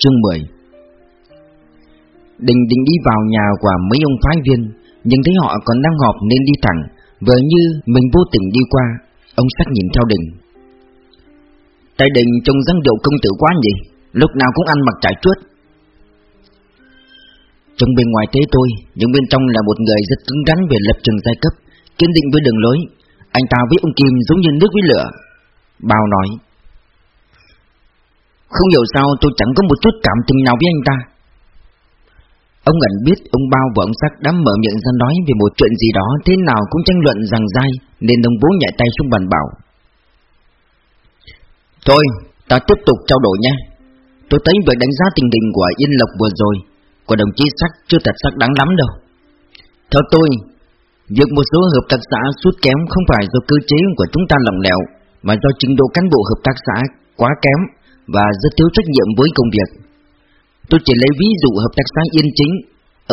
Chương 10 Đình định đi vào nhà của mấy ông phái viên, Nhưng thấy họ còn đang họp nên đi thẳng, Vừa như mình vô tình đi qua. Ông sắc nhìn theo đình. Tại đình trông răng điệu công tử quá nhỉ, Lúc nào cũng ăn mặc trải chuốt. Trông bên ngoài thế tôi, Nhưng bên trong là một người rất cứng rắn về lập trường giai cấp, Kiên định với đường lối. Anh ta với ông Kim giống như nước với lửa, Bao nói. Không hiểu sao tôi chẳng có một chút cảm tình nào với anh ta. Ông ẩn biết ông Bao và ông Sắc đã mở miệng ra nói về một chuyện gì đó thế nào cũng tranh luận rằng dai Nên ông bố nhảy tay xuống bàn bảo. Thôi, ta tiếp tục trao đổi nha. Tôi thấy việc đánh giá tình hình của Yên Lộc vừa rồi Của đồng chí Sắc chưa thật sắc đáng lắm đâu. Theo tôi, việc một số hợp tác xã sút kém không phải do cơ chế của chúng ta lỏng lẻo Mà do trình độ cán bộ hợp tác xã quá kém. Và rất thiếu trách nhiệm với công việc Tôi chỉ lấy ví dụ hợp tác xã Yên Chính.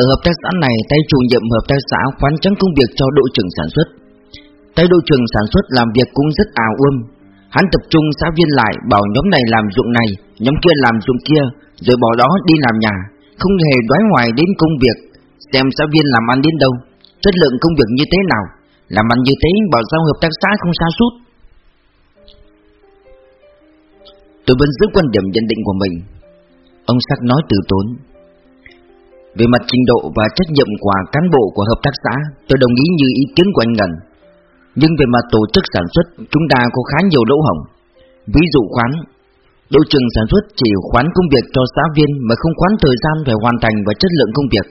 Ở hợp tác xã này, tay chủ nhiệm hợp tác xã khoán trắng công việc cho đội trưởng sản xuất. Tay đội trưởng sản xuất làm việc cũng rất ảo ươm. Hắn tập trung xã viên lại bảo nhóm này làm dụng này, nhóm kia làm dụng kia, rồi bỏ đó đi làm nhà, không hề đoái hoài đến công việc, xem xã viên làm ăn đến đâu, chất lượng công việc như thế nào, làm ăn như thế bảo sao hợp tác xã không xa sút Tôi vẫn giữ quan điểm nhận định của mình. Ông Sắc nói từ tốn. Về mặt trình độ và trách nhiệm của cán bộ của hợp tác xã, Tôi đồng ý như ý kiến của anh Ngân. Nhưng về mặt tổ chức sản xuất, Chúng ta có khá nhiều lỗ hổng. Ví dụ khoán, Đội trưởng sản xuất chỉ khoán công việc cho xã viên Mà không khoán thời gian về hoàn thành và chất lượng công việc.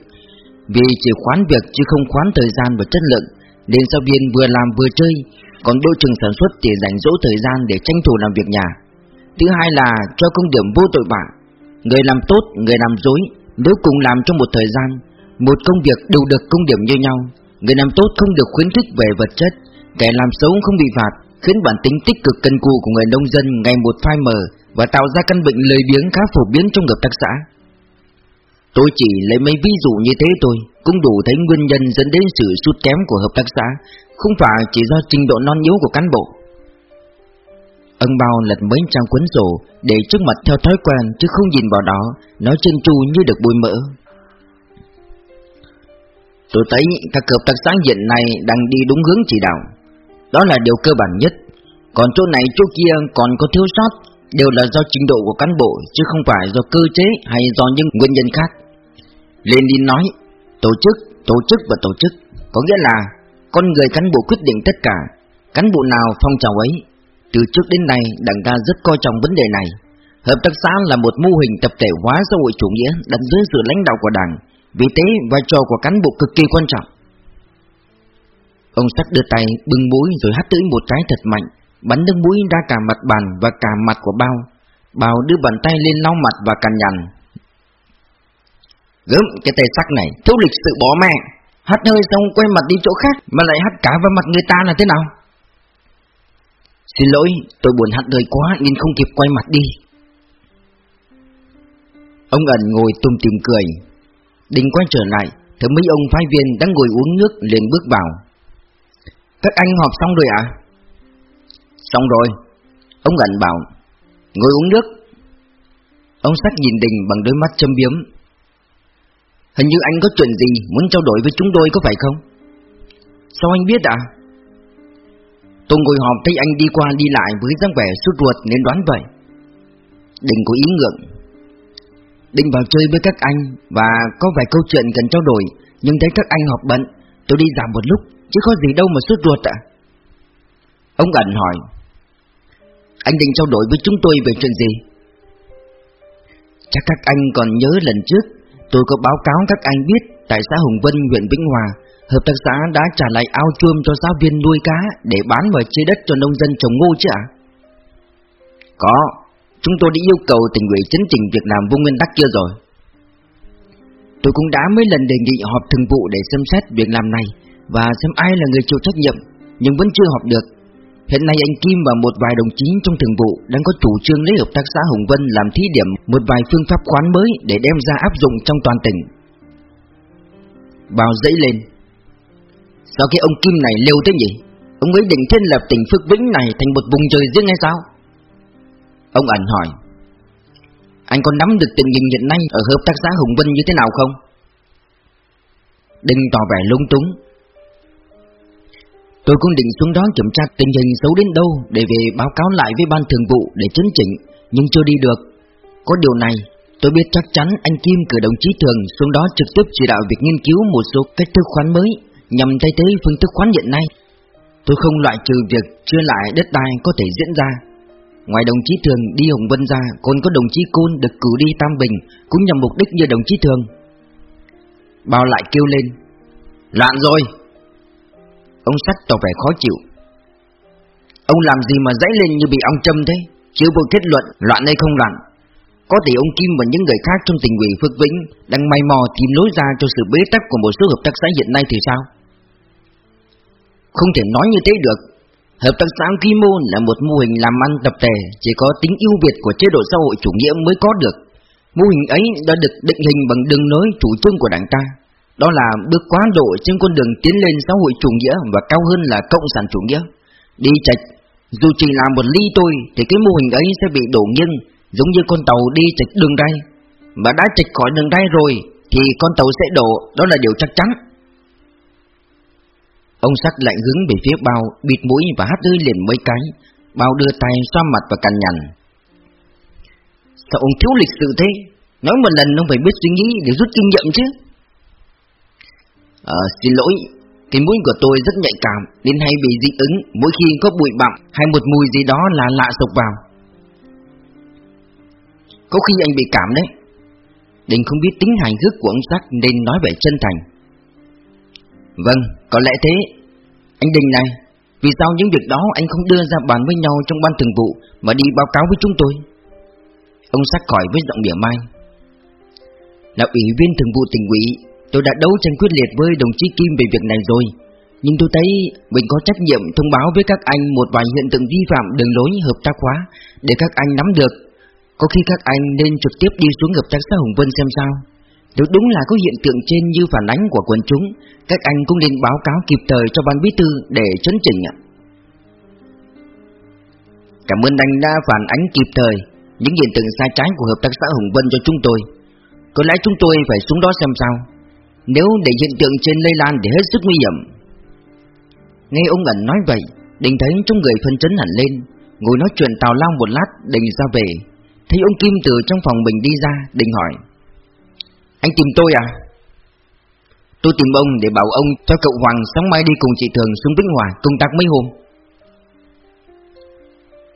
Vì chỉ khoán việc chứ không khoán thời gian và chất lượng, Nên giáo viên vừa làm vừa chơi, Còn đội trưởng sản xuất thì dành dỗ thời gian để tranh thủ làm việc nhà. Thứ hai là cho công điểm vô tội vạ. Người làm tốt, người làm dối Nếu cùng làm trong một thời gian Một công việc đều được công điểm như nhau. Người làm tốt không được khuyến khích về vật chất Kẻ làm xấu không bị phạt Khiến bản tính tích cực cân cù của người nông dân ngày một phai mờ Và tạo ra căn bệnh lười biếng khá phổ biến trong hợp tác xã. Tôi chỉ lấy mấy ví dụ như thế thôi Cũng đủ thấy nguyên nhân dẫn đến sự sút kém của hợp tác xã Không phải chỉ do trình độ non yếu của cán bộ. Ân bao lật mấy trang cuốn sổ để trước mặt theo thói quen chứ không nhìn vào đó, nó chân chu như được bôi mỡ. Tôi thấy các hợp tác xã hiện nay đang đi đúng hướng chỉ đạo. Đó là điều cơ bản nhất. Còn chỗ này chỗ kia còn có thiếu sót đều là do trình độ của cán bộ chứ không phải do cơ chế hay do những nguyên nhân khác. lên đi nói, tổ chức, tổ chức và tổ chức, có nghĩa là con người cán bộ quyết định tất cả, cán bộ nào phong trào ấy từ trước đến nay, đảng ta rất coi trọng vấn đề này. Hợp tác xã là một mô hình tập thể hóa xã hội chủ nghĩa đặt dưới sự lãnh đạo của đảng, vì thế vai trò của cán bộ cực kỳ quan trọng. Ông sắc đưa tay bưng mũi rồi hắt tới một cái thật mạnh, bắn nước mũi ra cả mặt bàn và cả mặt của bao. Bao đưa bàn tay lên lau mặt và cằn nhằn. Gớm cái tay sắc này, thiếu lịch sự bỏ mẹ. Hắt hơi xong quay mặt đi chỗ khác mà lại hắt cả vào mặt người ta là thế nào? Xin lỗi, tôi buồn hạt đời quá nên không kịp quay mặt đi. Ông ẩn ngồi tung tìm cười. đình quay trở lại, thấy mấy ông phái viên đang ngồi uống nước liền bước vào. Các anh họp xong rồi ạ? À? Xong rồi. Ông ẩn bảo, ngồi uống nước. Ông sắc nhìn Đình bằng đôi mắt châm biếm. Hình như anh có chuyện gì muốn trao đổi với chúng tôi có phải không? Sao anh biết ạ? À? Tôi ngồi họp thấy anh đi qua đi lại với dáng vẻ sốt ruột nên đoán vậy. Đình có ý ngượng. Định vào chơi với các anh Và có vài câu chuyện cần trao đổi Nhưng thấy các anh họp bận Tôi đi giảm một lúc Chứ có gì đâu mà sốt ruột ạ. Ông ẩn hỏi Anh định trao đổi với chúng tôi về chuyện gì? Chắc các anh còn nhớ lần trước Tôi có báo cáo các anh biết Tại xã Hùng Vân, huyện Vĩnh Hòa Hợp tác xã đã trả lại ao chuông cho giáo viên nuôi cá để bán và chia đất cho nông dân trồng ngô chứ ạ? Có, chúng tôi đã yêu cầu tỉnh ủy chấn chỉnh việc làm vô nguyên tắc kia rồi. Tôi cũng đã mấy lần đề nghị họp thường vụ để xem xét việc làm này và xem ai là người chịu trách nhiệm, nhưng vẫn chưa họp được. Hiện nay anh Kim và một vài đồng chí trong thường vụ đang có chủ trương lấy hợp tác xã Hồng Vân làm thí điểm một vài phương pháp khoán mới để đem ra áp dụng trong toàn tỉnh. Bào dẫy lên, Sao cái ông Kim này liều thế nhỉ? Ông ấy định thiên lập tỉnh Phước Vĩnh này Thành một vùng trời riêng hay sao? Ông ẩn hỏi. Anh có nắm được tình hình hiện nay ở hợp tác xã hùng Vân như thế nào không? Đinh tỏ vẻ lung túng. Tôi cũng định xuống đó kiểm tra tình hình xấu đến đâu Để về báo cáo lại với ban thường vụ để chấn chỉnh, Nhưng chưa đi được. Có điều này, Tôi biết chắc chắn anh Kim cử đồng chí thường xuống đó trực tiếp chỉ đạo việc nghiên cứu một số cách thức khoán mới nhằm thay thế phương thức khoán hiện nay. Tôi không loại trừ việc chưa lại đất đai có thể diễn ra. Ngoài đồng chí thường đi Hồng Vân ra, còn có đồng chí Côn được cử đi Tam Bình cũng nhằm mục đích như đồng chí thường. Bao lại kêu lên, loạn rồi. Ông sắc tỏ vẻ khó chịu. Ông làm gì mà dãy lên như bị ong châm thế? Chưa vô kết luận loạn hay không loạn có thể ông Kim và những người khác trong tỉnh ủy Phước Vĩnh đang may mò tìm lối ra cho sự bế tắc của một số hợp tác xã hiện nay thì sao? Không thể nói như thế được. Hợp tác xã quy mô là một mô hình làm ăn tập thể chỉ có tính ưu việt của chế độ xã hội chủ nghĩa mới có được. Mô hình ấy đã được định hình bằng đường lối chủ trương của đảng ta. Đó là bước quá độ trên con đường tiến lên xã hội chủ nghĩa và cao hơn là cộng sản chủ nghĩa. Đi chạch, dù chỉ là một ly tôi thì cái mô hình ấy sẽ bị đổ nghiêng Giống như con tàu đi chạch đường ray Mà đã chạch khỏi đường ray rồi Thì con tàu sẽ đổ Đó là điều chắc chắn Ông sắc lại hướng về phía bao Bịt mũi và hát hơi liền mấy cái. Bao đưa tay xoa mặt và cằn nhằn. Sao ông thiếu lịch sự thế? Nói một lần ông phải biết suy nghĩ Để rút kinh nghiệm chứ. À, xin lỗi Cái mũi của tôi rất nhạy cảm Nên hay bị dị ứng. Mỗi khi có bụi bặm hay một mùi gì đó là lạ sộc vào. Có khi anh bị cảm đấy. Đình không biết tính hài hước của ông Sắc Nên nói vẻ chân thành. Vâng, có lẽ thế. Anh Đình này Vì sao những việc đó anh không đưa ra bàn với nhau Trong ban thường vụ Mà đi báo cáo với chúng tôi? Ông Sắc khỏi với giọng mỉa mai. Là ủy viên thường vụ tỉnh ủy Tôi đã đấu tranh quyết liệt với đồng chí Kim về việc này rồi. Nhưng tôi thấy mình có trách nhiệm thông báo với các anh một vài hiện tượng vi phạm đường lối hợp tác hóa để các anh nắm được. Có khi các anh nên trực tiếp đi xuống hợp tác xã Hồng Vân xem sao. Nếu đúng là có hiện tượng trên như phản ánh của quần chúng, Các anh cũng nên báo cáo kịp thời cho ban bí thư để chấn chỉnh ạ. Cảm ơn anh đã phản ánh kịp thời Những hiện tượng sai trái của hợp tác xã Hồng Vân cho chúng tôi. Có lẽ chúng tôi phải xuống đó xem sao. Nếu để hiện tượng trên lây lan thì hết sức nguy hiểm. Nghe ông ẩn nói vậy, Đình thấy trong người phân chấn hẳn lên, Ngồi nói chuyện tào lao một lát Đình ra về. Thấy ông Kim từ trong phòng mình đi ra đình hỏi. Anh tìm tôi à? Tôi tìm ông để bảo ông cho cậu Hoàng sáng mai đi cùng chị Thường xuống Vĩnh Hòa công tác mấy hôm.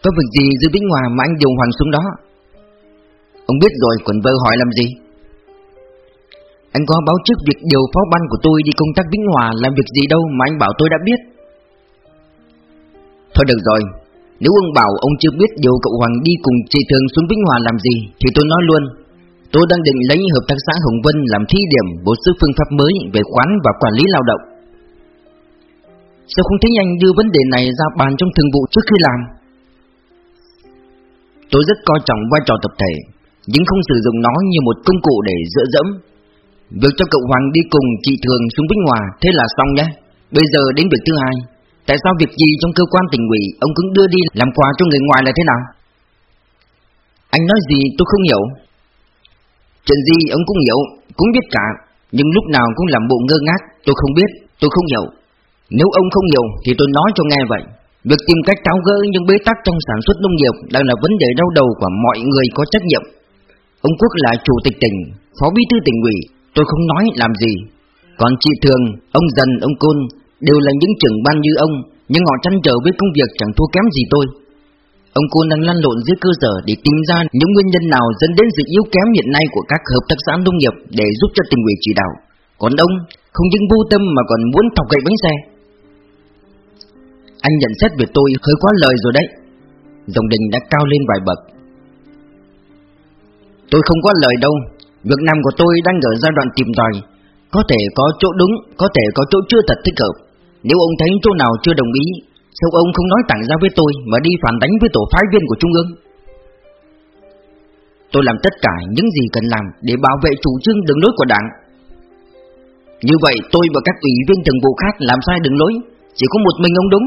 Có việc gì dưới Vĩnh Hòa mà anh điều Hoàng xuống đó? Ông biết rồi còn vơ hỏi làm gì? Anh có báo trước việc điều phó ban của tôi đi công tác Vĩnh Hòa làm việc gì đâu mà anh bảo tôi đã biết. Thôi được rồi, nếu ông bảo ông chưa biết điều cậu Hoàng đi cùng chị Thường xuống Vĩnh Hòa làm gì Thì tôi nói luôn. Tôi đang định lấy hợp tác xã Hồng Vân làm thí điểm bổ sung phương pháp mới về khoán và quản lý lao động. Sao không thấy anh đưa vấn đề này ra bàn trong thường vụ trước khi làm? Tôi rất coi trọng vai trò tập thể, Nhưng không sử dụng nó như một công cụ để dựa dẫm. Việc cho cậu Hoàng đi cùng chị Thường xuống Vĩnh Hòa, Thế là xong nhé. Bây giờ đến việc thứ hai. Tại sao việc gì trong cơ quan tỉnh ủy, Ông cứ đưa đi làm quà cho người ngoài là thế nào? Anh nói gì tôi không hiểu. Chuyện gì ông cũng hiểu Cũng biết cả Nhưng lúc nào cũng làm bộ ngơ ngác Tôi không biết, tôi không hiểu. Nếu ông không hiểu thì tôi nói cho nghe vậy. Việc tìm cách tháo gỡ những bế tắc trong sản xuất nông nghiệp Đang là vấn đề đau đầu của mọi người có trách nhiệm. Ông Quốc là chủ tịch tỉnh Phó bí thư tỉnh ủy Tôi không nói làm gì. Còn chị Thường, ông Dần, ông Côn Đều là những trưởng ban như ông Nhưng họ tranh trở với công việc chẳng thua kém gì tôi. Ông Côn đang lăn lộn dưới cơ sở để tìm ra những nguyên nhân nào dẫn đến sự yếu kém hiện nay của các hợp tác xã nông nghiệp để giúp cho tình ủy chỉ đạo. Còn ông không những vô tâm mà còn muốn thọc gậy bánh xe. Anh nhận xét về tôi hơi quá lời rồi đấy. Dòng đình đã cao lên vài bậc. Tôi không có lời đâu. Việc làm của tôi đang ở giai đoạn tìm tòi. Có thể có chỗ đúng, có thể có chỗ chưa thật thích hợp. Nếu ông thấy chỗ nào chưa đồng ý Sao ông không nói thẳng ra với tôi Mà đi phản đánh với tổ phái viên của Trung ương. Tôi làm tất cả những gì cần làm Để bảo vệ chủ trương đường lối của đảng. Như vậy tôi và các ủy viên thường vụ khác Làm sai đường lối, Chỉ có một mình ông đúng.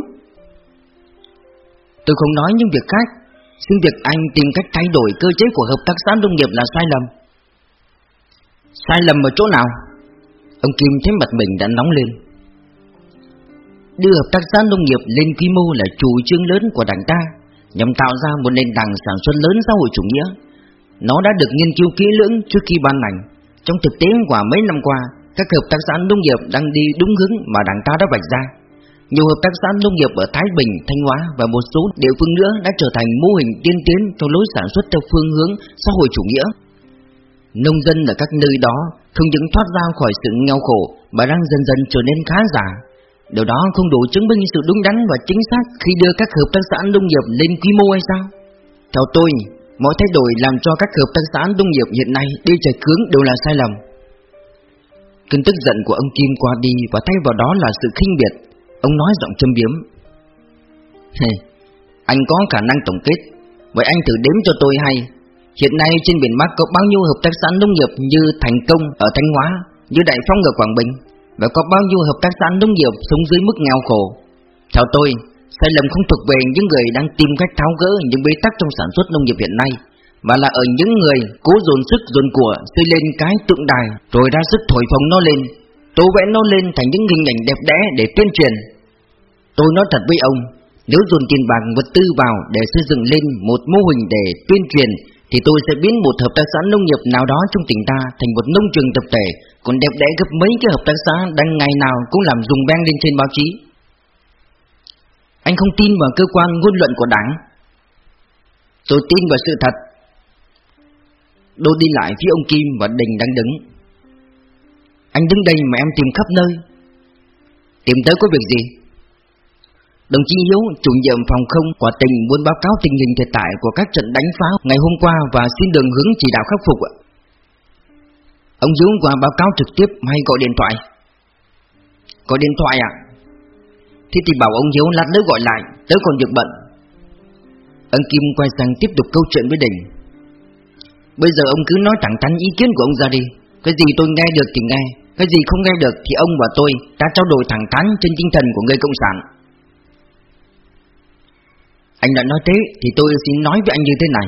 Tôi không nói những việc khác, Xin việc anh tìm cách thay đổi cơ chế của hợp tác xã nông nghiệp là sai lầm. Sai lầm ở chỗ nào? Ông Kim thấy mặt mình đã nóng lên. Đưa hợp tác xã nông nghiệp lên quy mô là chủ trương lớn của đảng ta Nhằm tạo ra một nền tảng sản xuất lớn xã hội chủ nghĩa Nó đã được nghiên cứu kỹ lưỡng trước khi ban hành Trong thực tế qua mấy năm qua Các hợp tác xã nông nghiệp đang đi đúng hướng mà đảng ta đã vạch ra nhiều hợp tác xã nông nghiệp ở Thái Bình, Thanh Hóa và một số địa phương nữa đã trở thành mô hình tiên tiến trong lối sản xuất theo phương hướng xã hội chủ nghĩa. Nông dân ở các nơi đó không những thoát ra khỏi sự nghèo khổ mà đang dần dần trở nên khá giả. Điều đó không đủ chứng minh sự đúng đắn và chính xác khi đưa các hợp tác xã nông nghiệp lên quy mô hay sao? Theo tôi, mọi thay đổi làm cho các hợp tác xã nông nghiệp hiện nay đi chạy cướng đều là sai lầm. Cơn tức giận của ông Kim qua đi và thay vào đó là sự khinh biệt Ông nói giọng châm biếm. Hey, Anh có khả năng tổng kết. Vậy anh thử đếm cho tôi hay. Hiện nay trên biển Bắc có bao nhiêu hợp tác xã nông nghiệp như Thành Công ở Thanh Hóa Như Đại Phong ở Quảng Bình? Và có bao nhiêu hợp tác xã nông nghiệp sống dưới mức nghèo khổ. Theo tôi, sai lầm không thuộc về những người đang tìm cách tháo gỡ những bế tắc trong sản xuất nông nghiệp hiện nay Mà là ở những người cố dồn sức dồn của xây lên cái tượng đài Rồi ra sức thổi phồng nó lên Tô vẽ nó lên thành những hình ảnh đẹp đẽ để tuyên truyền. Tôi nói thật với ông Nếu dồn tiền bạc vật tư vào để xây dựng lên một mô hình để tuyên truyền thì tôi sẽ biến một hợp tác xã nông nghiệp nào đó trong tỉnh ta thành một nông trường tập thể, Còn đẹp đẽ gấp mấy cái hợp tác xã đang ngày nào cũng làm dùng beng lên trên báo chí. Anh không tin vào cơ quan ngôn luận của đảng. Tôi tin vào sự thật. Đô đi lại phía ông Kim và Đình đang đứng. Anh đứng đây mà em tìm khắp nơi. Tìm tới có việc gì? Đồng chí Hiếu, chủ nhiệm phòng không quả tình muốn báo cáo tình hình thiệt tại của các trận đánh phá ngày hôm qua và xin đường hướng chỉ đạo khắc phục ạ. Ông Hiếu qua báo cáo trực tiếp hay gọi điện thoại? Gọi điện thoại ạ? Thế thì bảo ông Hiếu lát nữa gọi lại, tớ còn việc bận. Ông Kim quay sang tiếp tục câu chuyện với Đình. Bây giờ ông cứ nói thẳng thắn ý kiến của ông ra đi, cái gì tôi nghe được thì nghe, cái gì không nghe được thì ông và tôi đã trao đổi thẳng thắn trên tinh thần của người cộng sản. Anh đã nói thế thì tôi xin nói với anh như thế này.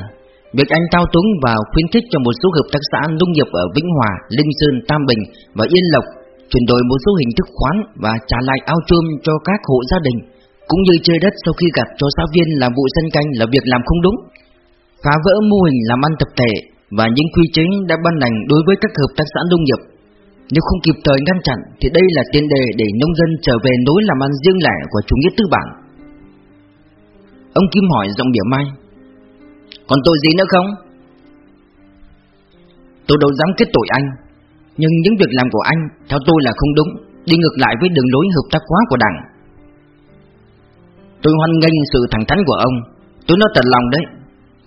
Việc anh thao túng và khuyến khích cho một số hợp tác xã nông nghiệp ở Vĩnh Hòa, Linh Sơn, Tam Bình và Yên Lộc chuyển đổi một số hình thức khoán và trả lại ao trôm cho các hộ gia đình, cũng như chơi đất sau khi gặp cho giáo viên làm vụ sân canh là việc làm không đúng. Phá vỡ mô hình làm ăn tập thể và những quy chế đã ban hành đối với các hợp tác xã nông nghiệp nếu không kịp thời ngăn chặn thì đây là tiền đề để nông dân trở về nối làm ăn riêng lẻ của chủ nghĩa tư bản. Ông Kim hỏi giọng điểm mai. Còn tội gì nữa không? Tôi đâu dám kết tội anh, nhưng những việc làm của anh theo tôi là không đúng, đi ngược lại với đường lối hợp tác quá của đảng. Tôi hoan nghênh sự thẳng thắn của ông, tôi nói thật lòng đấy.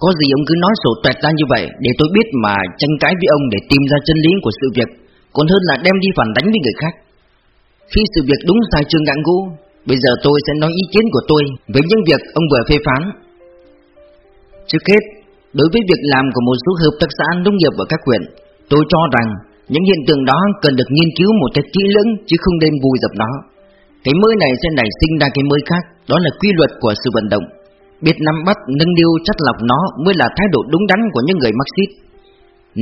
Có gì ông cứ nói sổ tuẹt ra như vậy để tôi biết mà tranh cãi với ông để tìm ra chân lý của sự việc còn hơn là đem đi phản đánh với người khác. Khi sự việc đúng sai chưa ngạn ngũ, bây giờ tôi sẽ nói ý kiến của tôi về những việc ông vừa phê phán. Trước hết, đối với việc làm của một số hợp tác xã nông nghiệp ở các huyện, tôi cho rằng những hiện tượng đó cần được nghiên cứu một cách kỹ lưỡng chứ không nên vùi dập nó. Cái mới này sẽ nảy sinh ra cái mới khác, đó là quy luật của sự vận động. Biết nắm bắt, nâng niu chất lọc nó mới là thái độ đúng đắn của những người Marxist.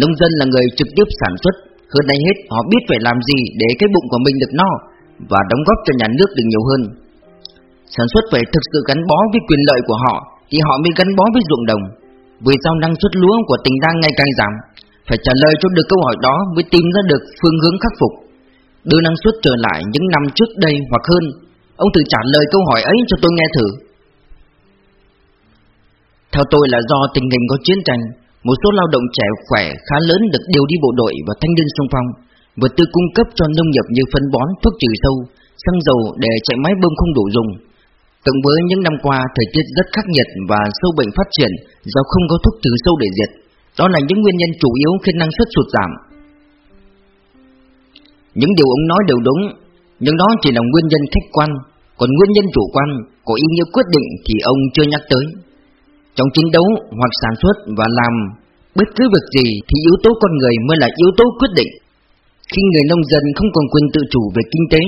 Nông dân là người trực tiếp sản xuất, hơn ai hết họ biết phải làm gì để cái bụng của mình được no và đóng góp cho nhà nước được nhiều hơn. Sản xuất phải thực sự gắn bó với quyền lợi của họ Thì họ mới gắn bó với ruộng đồng. Vì sao năng suất lúa của tỉnh đang ngày càng giảm? Phải trả lời cho được câu hỏi đó mới tìm ra được phương hướng khắc phục. Đưa năng suất trở lại những năm trước đây hoặc hơn Ông thử trả lời câu hỏi ấy cho tôi nghe thử. Theo tôi là do tình hình có chiến tranh một số lao động trẻ khỏe khá lớn được điều đi bộ đội và thanh niên xung phong, vật tư cung cấp cho nông nghiệp như phân bón, thuốc trừ sâu, xăng dầu để chạy máy bơm không đủ dùng. Cộng với những năm qua thời tiết rất khắc nghiệt và sâu bệnh phát triển do không có thuốc trừ sâu để diệt, đó là những nguyên nhân chủ yếu khiến năng suất sụt giảm. Những điều ông nói đều đúng, nhưng đó chỉ là nguyên nhân khách quan, còn nguyên nhân chủ quan có ý nghĩa quyết định thì ông chưa nhắc tới. Trong chiến đấu hoặc sản xuất và làm bất cứ việc gì thì yếu tố con người mới là yếu tố quyết định. Khi người nông dân không còn quyền tự chủ về kinh tế,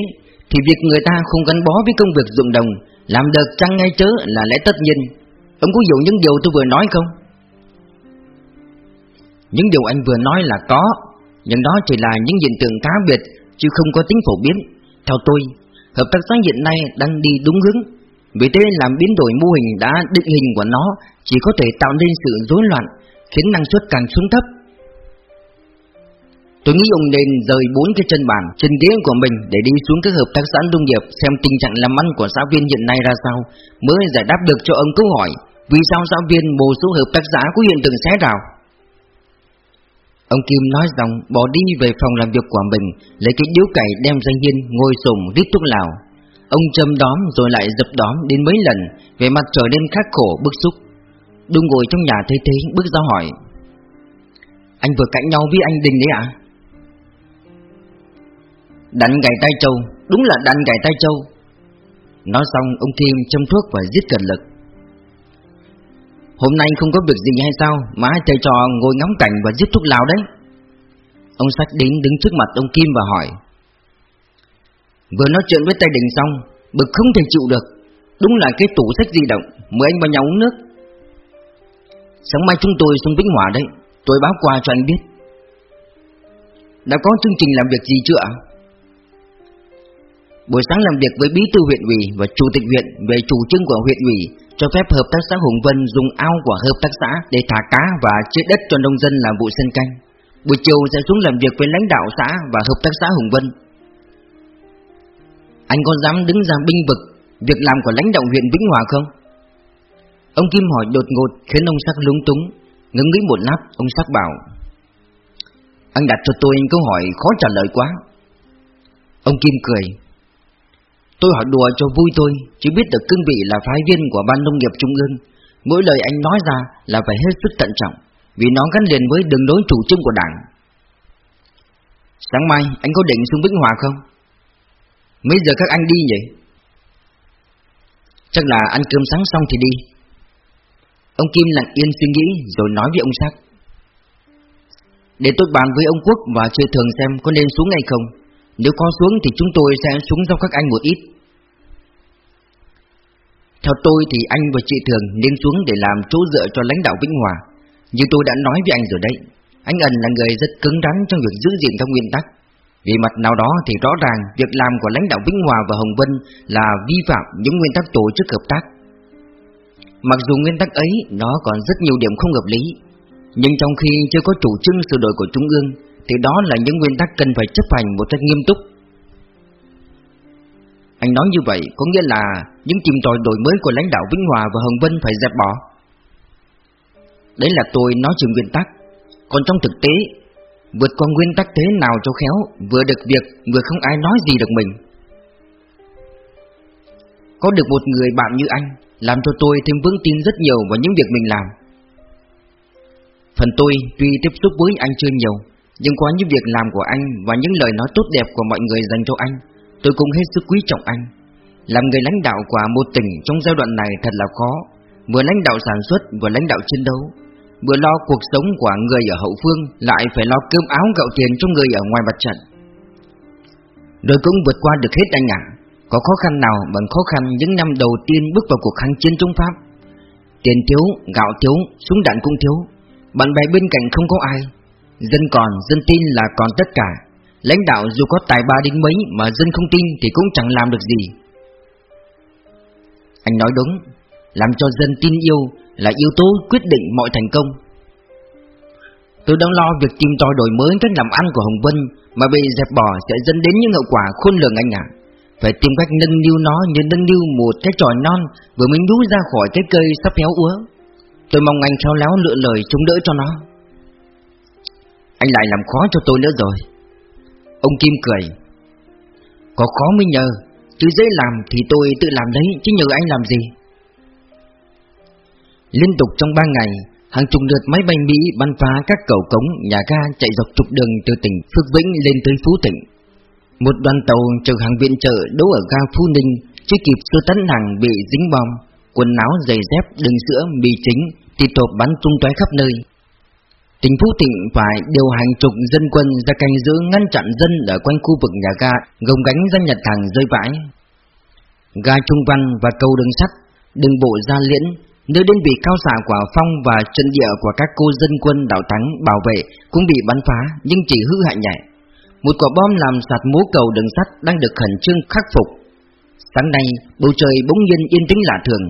thì việc người ta không gắn bó với công việc ruộng đồng, làm được chăng ngay chớ là lẽ tất nhiên. Ông có hiểu những điều tôi vừa nói không? Những điều anh vừa nói là có Nhưng đó chỉ là những hiện tượng cá biệt Chứ không có tính phổ biến Theo tôi Hợp tác xã hiện nay đang đi đúng hướng Vì thế làm biến đổi mô hình đã định hình của nó Chỉ có thể tạo nên sự rối loạn Khiến năng suất càng xuống thấp Tôi nghĩ ông nên rời bốn cái chân bàn chân ghế của mình để đi xuống các hợp tác xã nông nghiệp xem tình trạng làm ăn của giáo viên hiện nay ra sao, mới giải đáp được cho ông câu hỏi, vì sao giáo viên bổ số hợp tác xã có hiện tượng xé rào. Ông Kim nói xong bỏ đi về phòng làm việc của mình, lấy cái điếu cày đem ra hiên, ngồi sùng rít thuốc lào. Ông châm đóm rồi lại dập đóm đến mấy lần về mặt trở nên khắc khổ, bức xúc. Đung ngồi trong nhà thấy thế, bước ra hỏi, Anh vừa cạnh nhau với anh Đình đấy ạ? À? Đánh gãy tay châu. Đúng là đánh gãy tay châu. Nói xong, ông Kim châm thuốc và giết cần lực. Hôm nay không có việc gì hay sao Mà hai thầy trò ngồi ngắm cảnh và giết thuốc lào đấy? Ông Sách đến đứng trước mặt ông Kim và hỏi. Vừa nói chuyện với tay đình xong, Bực không thể chịu được. Đúng là cái tủ sách di động, Mời anh vào nhà uống nước. Sáng mai chúng tôi xuống Vĩnh Hòa đấy, Tôi báo qua cho anh biết. Đã có chương trình làm việc gì chưa ạ? Buổi sáng làm việc với bí thư huyện ủy và chủ tịch huyện về chủ trương của huyện ủy cho phép hợp tác xã Hùng Vân dùng ao của hợp tác xã để thả cá và chia đất cho nông dân làm vụ sen canh. Buổi chiều sẽ xuống làm việc với lãnh đạo xã và hợp tác xã Hùng Vân. Anh có dám đứng ra binh vực việc làm của lãnh đạo huyện Vĩnh Hòa không? Ông Kim hỏi đột ngột khiến ông Sắc lúng túng, ngưng nghĩ một lát, ông Sắc bảo: Anh đặt cho tôi câu hỏi khó trả lời quá. Ông Kim cười, Tôi hỏi đùa cho vui tôi, chỉ biết được cương vị là phái viên của ban nông nghiệp trung ương. Mỗi lời anh nói ra là phải hết sức tận trọng, vì nó gắn liền với đường lối chủ trương của đảng. Sáng mai anh có định xuống Vĩnh Hòa không? Mấy giờ các anh đi nhỉ? Chắc là ăn cơm sáng xong thì đi. Ông Kim lặng yên suy nghĩ rồi nói với ông Sắc. Để tôi bàn với ông Quốc và chưa thường xem có nên xuống hay không. Nếu có xuống thì chúng tôi sẽ xuống giúp các anh một ít. Theo tôi thì anh và chị Thường nên xuống để làm chỗ dựa cho lãnh đạo Vĩnh Hòa. Như tôi đã nói với anh rồi đấy, Anh Ẩn là người rất cứng rắn trong việc giữ gìn theo nguyên tắc. Vì mặt nào đó thì rõ ràng việc làm của lãnh đạo Vĩnh Hòa và Hồng Vân là vi phạm những nguyên tắc tổ chức hợp tác. Mặc dù nguyên tắc ấy nó còn rất nhiều điểm không hợp lý, Nhưng trong khi chưa có chủ trương sửa đổi của Trung ương thì đó là những nguyên tắc cần phải chấp hành một cách nghiêm túc. Anh nói như vậy có nghĩa là những tìm tòi đổi mới của lãnh đạo Vĩnh Hòa và Hồng Vân phải dẹp bỏ. Đấy là tôi nói chừng nguyên tắc. Còn trong thực tế, vượt qua nguyên tắc thế nào cho khéo, vừa được việc vừa không ai nói gì được mình. Có được một người bạn như anh, làm cho tôi thêm vững tin rất nhiều vào những việc mình làm. Phần tôi tuy tiếp xúc với anh chưa nhiều, nhưng qua những việc làm của anh và những lời nói tốt đẹp của mọi người dành cho anh, tôi cũng hết sức quý trọng anh. Làm người lãnh đạo của một tỉnh trong giai đoạn này thật là khó, vừa lãnh đạo sản xuất vừa lãnh đạo chiến đấu, vừa lo cuộc sống của người ở hậu phương lại phải lo cơm áo gạo tiền cho người ở ngoài mặt trận. Rồi cũng vượt qua được hết anh ạ. Có khó khăn nào bằng khó khăn những năm đầu tiên bước vào cuộc kháng chiến chống Pháp. Tiền thiếu, gạo thiếu, súng đạn cũng thiếu. Bạn bè bên cạnh không có ai, Dân còn, dân tin là còn tất cả. Lãnh đạo dù có tài ba đến mấy mà dân không tin thì cũng chẳng làm được gì. Anh nói đúng Làm cho dân tin yêu là yếu tố quyết định mọi thành công. Tôi đang lo việc tìm tòi đổi mới cách làm ăn của Hồng Vân Mà bị dẹp bỏ sẽ dẫn đến những hậu quả khôn lường anh ạ. Phải tìm cách nâng niu nó như nâng niu một cái trò non Vừa mới nhú ra khỏi cái cây sắp héo úa. Tôi mong anh khéo léo lựa lời chống đỡ cho nó anh lại làm khó cho tôi nữa rồi Ông Kim cười Có khó mới nhờ Chứ dễ làm thì tôi tự làm đấy Chứ nhờ anh làm gì Liên tục trong ba ngày Hàng chục lượt máy bay Mỹ bắn phá các cầu cống, nhà ga chạy dọc trục đường từ tỉnh Phước Vĩnh lên tới Phú Thịnh. Một đoàn tàu chở hàng viện trợ đỗ ở ga Phú Ninh, chưa kịp sơ tấn hàng bị dính bom, quần áo, giày dép, đường sữa, mì chính, thì tộp bắn tung tóe khắp nơi. Tỉnh Phú Thịnh phải điều hành trục dân quân ra canh giữ ngăn chặn dân ở quanh khu vực nhà ga, gồng gánh ra nhật thẳng rơi vãi. Ga Trung Văn và cầu đường sắt, đường bộ Gia Liễn, Nơi đơn vị cao xạ của Phong và trận địa của các cô dân quân đạo thắng bảo vệ cũng bị bắn phá nhưng chỉ hư hại nhẹ. Một quả bom làm sạt mố cầu đường sắt đang được khẩn trương khắc phục. Sáng nay, bầu trời bỗng nhiên yên tĩnh lạ thường,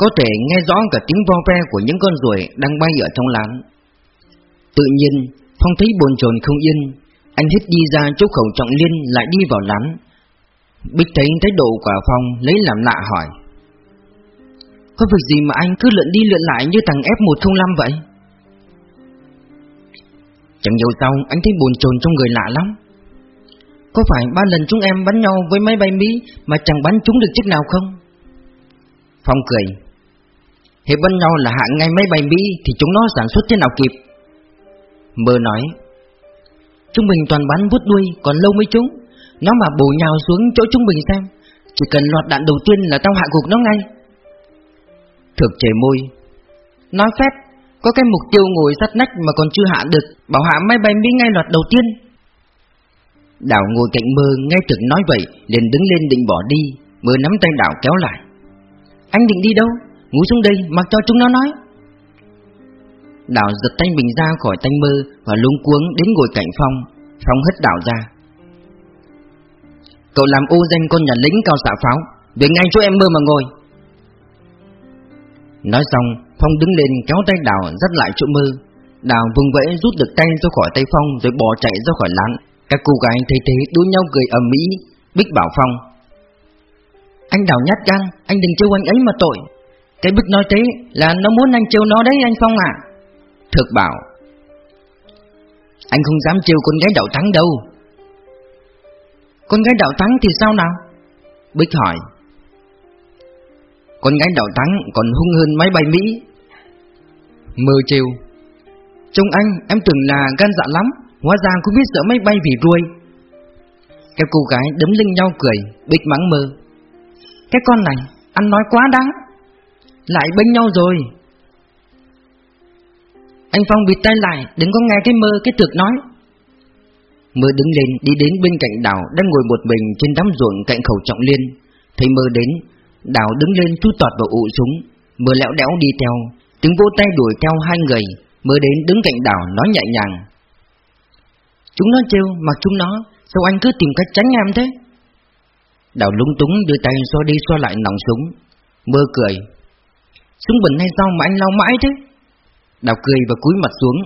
có thể nghe rõ cả tiếng vo ve của những con ruồi đang bay ở trong lán. Tự nhiên, Phong thấy buồn chồn không yên, anh hít đi ra chỗ khẩu trọng liên lại đi vào lán. Bích thấy thái độ của Phong lấy làm lạ hỏi. Có việc gì mà anh cứ lượn đi lượn lại như thằng F105 vậy? Chẳng nhiều sau anh thấy buồn chồn trong người lạ lắm Có phải ba lần chúng em bắn nhau với máy bay Mỹ Mà chẳng bắn chúng được chiếc nào không? Phong cười Hiệp bắn nhau là hạng ngay máy bay Mỹ Thì chúng nó sản xuất thế nào kịp Mơ nói, Chúng mình toàn bắn vút đuôi, Còn lâu mới chúng Nó mà bổ nhào xuống chỗ chúng mình xem, Chỉ cần loạt đạn đầu tiên là tao hạ gục nó ngay. Thực chảy môi Nói phép, Có cái mục tiêu ngồi sát nách mà còn chưa hạ được, Bảo hạ máy bay Mỹ ngay loạt đầu tiên. Đảo ngồi cạnh mơ nghe thực nói vậy, liền đứng lên định bỏ đi. Mơ nắm tay đảo kéo lại, Anh định đi đâu? Ngủ xuống đây, mặc cho chúng nó nói. Đảo giật tay mình ra khỏi tay mơ Và lung cuống đến ngồi cạnh Phong. Phong hất đảo ra. Cậu làm ô danh con nhà lính cao xạ pháo, Về ngay chỗ em mơ mà ngồi. Nói xong, Phong đứng lên kéo tay đảo dắt lại chỗ mơ. Đào vùng vẫy rút được tay ra khỏi tay Phong Rồi bỏ chạy ra khỏi lán. Các cô gái thấy thế đua nhau cười ầm ĩ, Bích bảo Phong. Anh đào nhát gan, Anh đừng trêu anh ấy mà tội. Cái Bích nói thế là nó muốn anh trêu nó đấy, anh Phong à Thực bảo, Anh không dám trêu con gái đạo thắng đâu. Con gái đạo thắng thì sao nào? Bích hỏi. Con gái đạo thắng còn hung hơn máy bay Mỹ. Mơ trêu. Trông anh, em tưởng là gan dạ lắm, Hóa ra cũng biết sợ máy bay vì ruồi. Các cô gái đấm lưng nhau cười, Bích mắng mơ. Cái con này Anh nói quá đáng. Lại bênh nhau rồi. Anh Phong bị tay lại Đừng có nghe cái mơ, cái thực nói. Mơ đứng lên, đi đến bên cạnh đảo Đang ngồi một mình trên đám ruộng cạnh khẩu trọng liên. Thấy mơ đến Đảo đứng lên thu tọt vào ụ súng. Mơ lẽo đẽo đi theo, Tiếng vô tay đuổi theo hai người. Mơ đến đứng cạnh đảo nói nhẹ nhàng. Chúng nó trêu, mặc chúng nó, Sao anh cứ tìm cách tránh em thế? Đảo lung túng đưa tay xoa đi xoa lại nòng súng. Mơ cười. Súng bẩn hay sao mà anh lau mãi thế? Đào cười và cúi mặt xuống.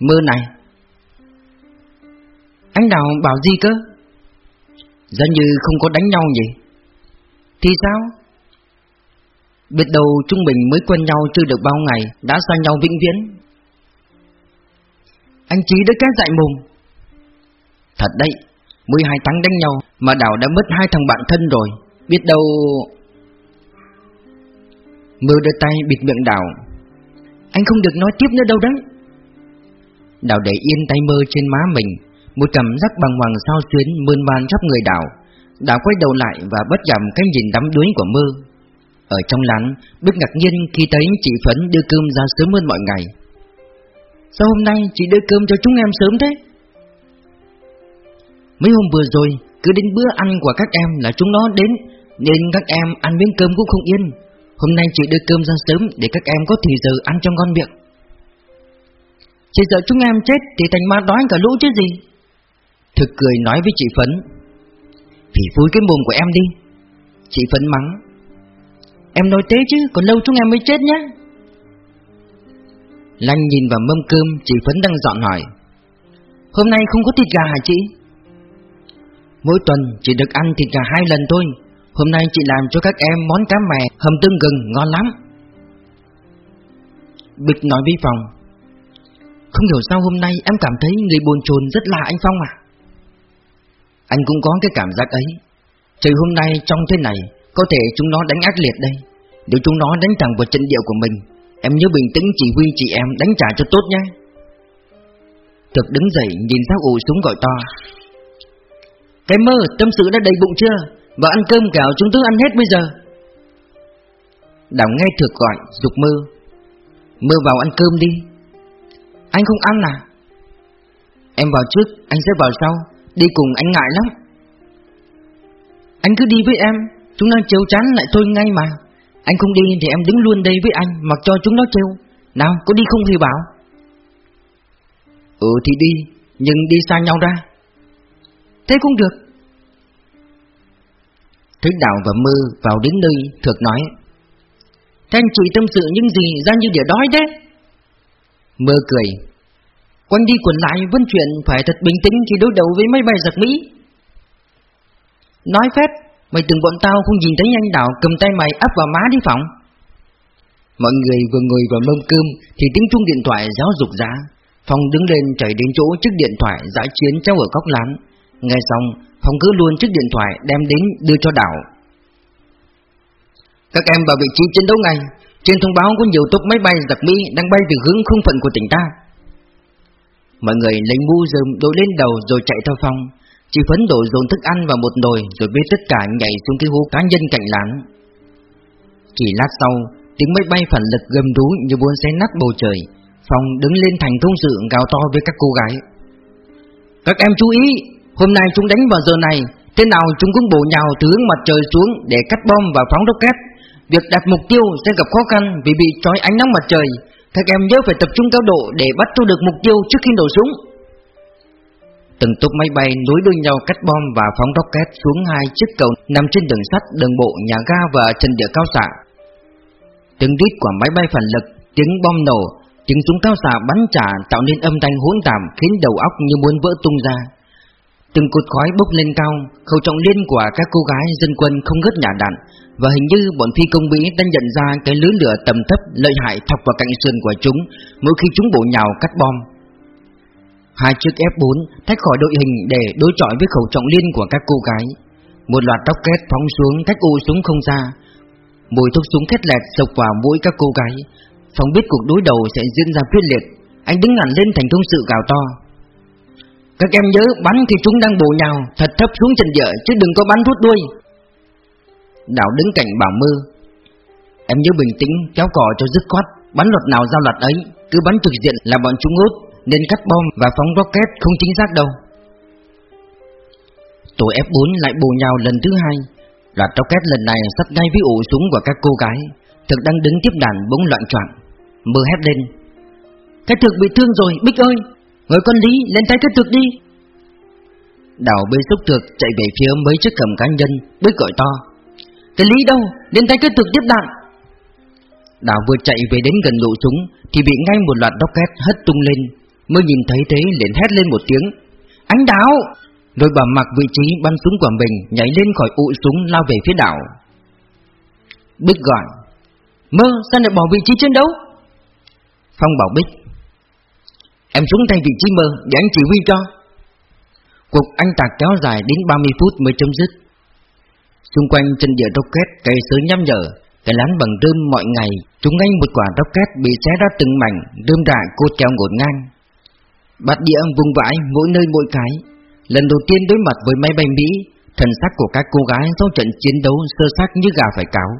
Mơ này. Anh Đào bảo gì cơ? Giá như không có đánh nhau nhỉ? Thì sao? Biết đâu chúng mình mới quen nhau chưa được bao ngày, Đã xa nhau vĩnh viễn. Anh Chí đã cái dại mồm. Thật đấy 12 tháng đánh nhau Mà Đào đã mất hai thằng bạn thân rồi. Biết đâu Mơ đưa tay bịt miệng Đào. Anh không được nói tiếp nữa đâu đấy. Đào để yên tay mơ trên má mình Một cảm giác bằng hoàng sao xuyến mơn man khắp người Đào. Đào quay đầu lại và bất giảm cái nhìn đắm đuối của mơ. Ở trong lán, Bích ngạc nhiên khi thấy chị Phấn đưa cơm ra sớm hơn mọi ngày. Sao hôm nay chị đưa cơm cho chúng em sớm thế? Mấy hôm vừa rồi, cứ đến bữa ăn của các em là chúng nó đến Nên các em ăn miếng cơm cũng không yên Hôm nay chị đưa cơm ra sớm để các em có thì giờ ăn cho ngon miệng. Chị sợ chúng em chết thì thành ma đói cả lũ chứ gì. Thực cười nói với chị Phấn. Thì vui cái mồm của em đi. Chị Phấn mắng. Em nói thế chứ, còn lâu chúng em mới chết nhé Lanh nhìn vào mâm cơm, chị Phấn đang dọn hỏi. Hôm nay không có thịt gà hả chị? Mỗi tuần chỉ được ăn thịt gà hai lần thôi. Hôm nay chị làm cho các em món cá mè hầm tương gừng ngon lắm. Bịch nói với Phong, Không hiểu sao hôm nay em cảm thấy người buồn chồn rất là anh Phong à Anh cũng có cái cảm giác ấy. Trời hôm nay trong thế này, Có thể chúng nó đánh ác liệt đây. Nếu chúng nó đánh thẳng vào trận địa của mình, Em nhớ bình tĩnh chỉ huy chị em đánh trả cho tốt nhé. Thực đứng dậy nhìn sát ù súng gọi to, Cái mơ tâm sự đã đầy bụng chưa? Và ăn cơm gạo chúng tôi ăn hết bây giờ. Đảo nghe thực gọi, dục mơ Mơ vào ăn cơm đi. Anh không ăn à? Em vào trước, anh sẽ vào sau, Đi cùng anh ngại lắm. Anh cứ đi với em, Chúng nó trêu chán lại thôi ngay mà. Anh không đi thì em đứng luôn đây với anh, Mặc cho chúng nó trêu. Nào, có đi không thì bảo. Ừ thì đi, Nhưng đi xa nhau ra. Thế cũng được thế Đào và Mơ vào đến nơi, Thược nói Thanh chị tâm sự những gì ra như địa đói đấy. Mơ cười Quanh đi quẩn lại vân chuyện Phải thật bình tĩnh khi đối đầu với máy bay giặc Mỹ. Nói phép, Mày từng bọn tao không nhìn thấy anh Đào cầm tay mày áp vào má đi phỏng. Mọi người vừa ngồi vào mâm cơm Thì tiếng chuông điện thoại giáo dục giá Phong đứng lên chạy đến chỗ chiếc điện thoại giải chiến treo ở góc lán. Nghe xong Phong cứ luôn chiếc điện thoại đem đến đưa cho Đảo Các em vào vị trí chiến đấu ngay. Trên thông báo có nhiều tốp máy bay giặc Mỹ đang bay về hướng không phận của tỉnh ta. Mọi người lấy mũ rơm đội lên đầu rồi chạy theo Phong Chỉ phấn đổ dồn thức ăn vào một nồi Rồi bê tất cả nhảy xuống cái hố cá nhân cạnh lán. Chỉ lát sau, Tiếng máy bay phản lực gầm rú như muốn xé nát bầu trời. Phong đứng lên thành công sự gào to với các cô gái. Các em chú ý! Hôm nay chúng đánh vào giờ này Thế nào chúng cũng bổ nhào từ hướng mặt trời xuống Để cắt bom và phóng rocket Việc đặt mục tiêu sẽ gặp khó khăn Vì bị trói ánh nắng mặt trời Các em nhớ phải tập trung cao độ Để bắt thu được mục tiêu trước khi nổ súng Từng tốp máy bay nối đuôi nhau cắt bom và phóng rocket xuống hai chiếc cầu nằm trên đường sắt, đường bộ, nhà ga và trần địa cao xạ. Tiếng rít của máy bay phản lực, tiếng bom nổ, tiếng súng cao xạ bắn trả tạo nên âm thanh hỗn tạp khiến đầu óc như muốn vỡ tung ra. Từng cột khói bốc lên cao, khẩu trọng liên của các cô gái dân quân không ngớt nhả đạn, và hình như bọn phi công Mỹ đã nhận ra cái lưới lửa tầm thấp lợi hại thọc vào cạnh sườn của chúng mỗi khi chúng bổ nhào cắt bom. Hai chiếc F4 tách khỏi đội hình để đối chọi với khẩu trọng liên của các cô gái. Một loạt rocket phóng xuống cách u súng không ra, Mùi thuốc súng khét lẹt sộc vào mũi các cô gái. Phong biết cuộc đối đầu sẽ diễn ra quyết liệt. Anh đứng ngẩn lên thành công sự gào to. Các em nhớ bắn thì chúng đang bổ nhào, Thật thấp xuống trần địa chứ đừng có bắn rút đuôi. Đảo đứng cạnh bảo mơ. Em nhớ bình tĩnh, kéo cò cho dứt khoát, Bắn loạt nào giao loạt ấy, Cứ bắn trực diện là bọn chúng út Nên cắt bom và phóng rocket không chính xác đâu. Tổ F4 lại bổ nhào lần thứ hai. Loạt rocket lần này sắp ngay với ổ súng của các cô gái, Thực đang đứng tiếp đàn bỗng loạn choạng. Mơ hét lên. Cái thực bị thương rồi, Bích ơi! Người con Lý lên tay cái thực đi. Đào bê xúc thực chạy về phía mấy chiếc cầm cá nhân Bích gọi to. Cái Lý đâu? Lên tay cái thực tiếp đạn. Đào vừa chạy về đến gần nổ súng, Thì bị ngay một loạt rocket hất tung lên. Mới nhìn thấy thế, liền hét lên một tiếng. Ánh đảo Rồi bà mặc vị trí bắn súng của mình, Nhảy lên khỏi ụ súng, lao về phía đảo. Bích gọi, Mơ, sao lại bỏ vị trí chiến đấu Phong bảo Bích Em xuống thay vị trí mơ để anh chỉ huy cho. Cuộc anh tạc kéo dài đến 30 phút mới chấm dứt. Xung quanh chân địa rocket cây sới nhăm nhở, Cái lán bằng rơm mọi ngày Chúng anh một quả rocket bị xé ra từng mảnh Rơm rạ cô treo ngột ngang. Bạt địa vùng vãi mỗi nơi mỗi cái. Lần đầu tiên đối mặt với máy bay Mỹ, Thần sắc của các cô gái sau trận chiến đấu sơ xác như gà phải cáo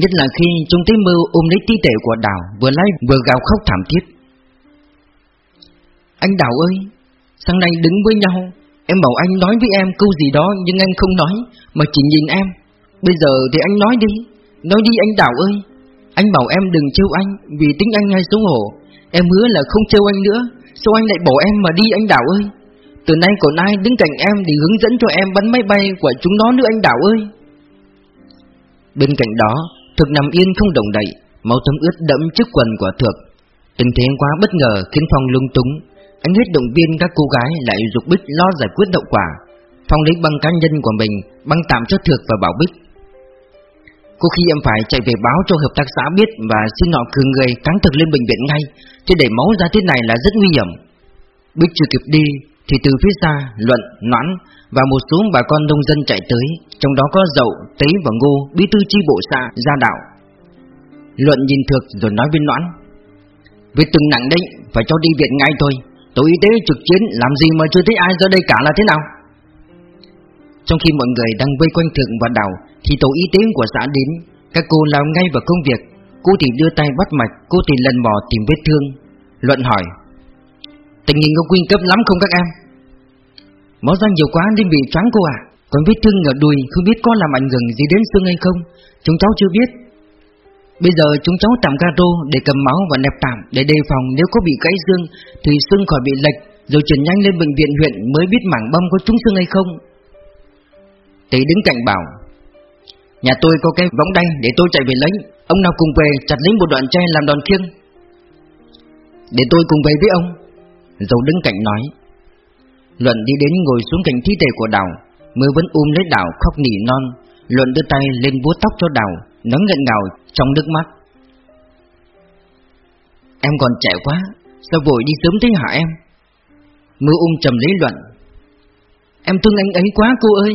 Nhất là khi chúng thấy mơ ôm lấy thi thể của đảo Vừa lái vừa gào khóc thảm thiết anh Đào ơi, Sáng nay đứng với nhau, Em bảo anh nói với em câu gì đó Nhưng anh không nói, Mà chỉ nhìn em. Bây giờ thì anh nói đi Nói đi anh Đào ơi. Anh bảo em đừng trêu anh Vì tính anh hay xấu hổ. Em hứa là không trêu anh nữa, Sao anh lại bỏ em mà đi anh Đào ơi? Từ nay còn ai đứng cạnh em Để hướng dẫn cho em bắn máy bay của chúng nó nữa anh Đào ơi? Bên cạnh đó Thực nằm yên không động đậy, Máu thấm ướt đẫm chiếc quần của Thực Tình thế quá bất ngờ khiến Phong lung túng anh hết động viên các cô gái lại dục Bích lo giải quyết hậu quả Phong lấy băng cá nhân của mình Băng tạm cho Thược và bảo Bích. Có khi em phải chạy về báo cho hợp tác xã biết Và xin họ cử người cắn thực lên bệnh viện ngay Chứ để máu ra thế này là rất nguy hiểm. Bích chưa kịp đi Thì từ phía xa Luận, Noãn Và một số bà con nông dân chạy tới Trong đó có Dậu, Tế và Ngô Bí thư chi bộ xã, gia đạo. Luận nhìn Thược rồi nói với Noãn Việc từng nặng đấy Phải cho đi viện ngay thôi. Tổ y tế trực chiến, làm gì mà chưa thấy ai ra đây cả là thế nào? Trong khi mọi người đang vây quanh thượng và đảo, Thì tổ y tế của xã đến. Các cô lao ngay vào công việc. Cô thì đưa tay bắt mạch, Cô thì lần mò tìm vết thương. Luận hỏi, Tình hình có nguy cấp lắm không các em? Máu ra nhiều quá nên bị choáng cô à. Còn vết thương ở đùi không biết có làm ảnh hưởng gì đến xương hay không. Chúng cháu chưa biết. Bây giờ chúng cháu tạm gato để cầm máu và nẹp tạm để đề phòng nếu có bị gãy xương thì xương khỏi bị lệch rồi chuyển nhanh lên bệnh viện huyện mới biết mảng bông có trúng xương hay không. Tỷ đứng cạnh bảo, Nhà tôi có cái võng đây để tôi chạy về lấy. Ông nào cùng về chặt lấy một đoạn tre làm đòn khiêng. Để tôi cùng về với ông. Dầu đứng cạnh nói. Luận đi đến ngồi xuống cạnh thi thể của Đào, Mưa vẫn ôm lấy Đào khóc nỉ non. Luận đưa tay lên vuốt tóc cho Đào nó nghẹn ngào trong nước mắt Em còn trẻ quá Sao vội đi sớm thế hả em Mưa ung trầm lý Luận Em thương anh ấy quá cô ơi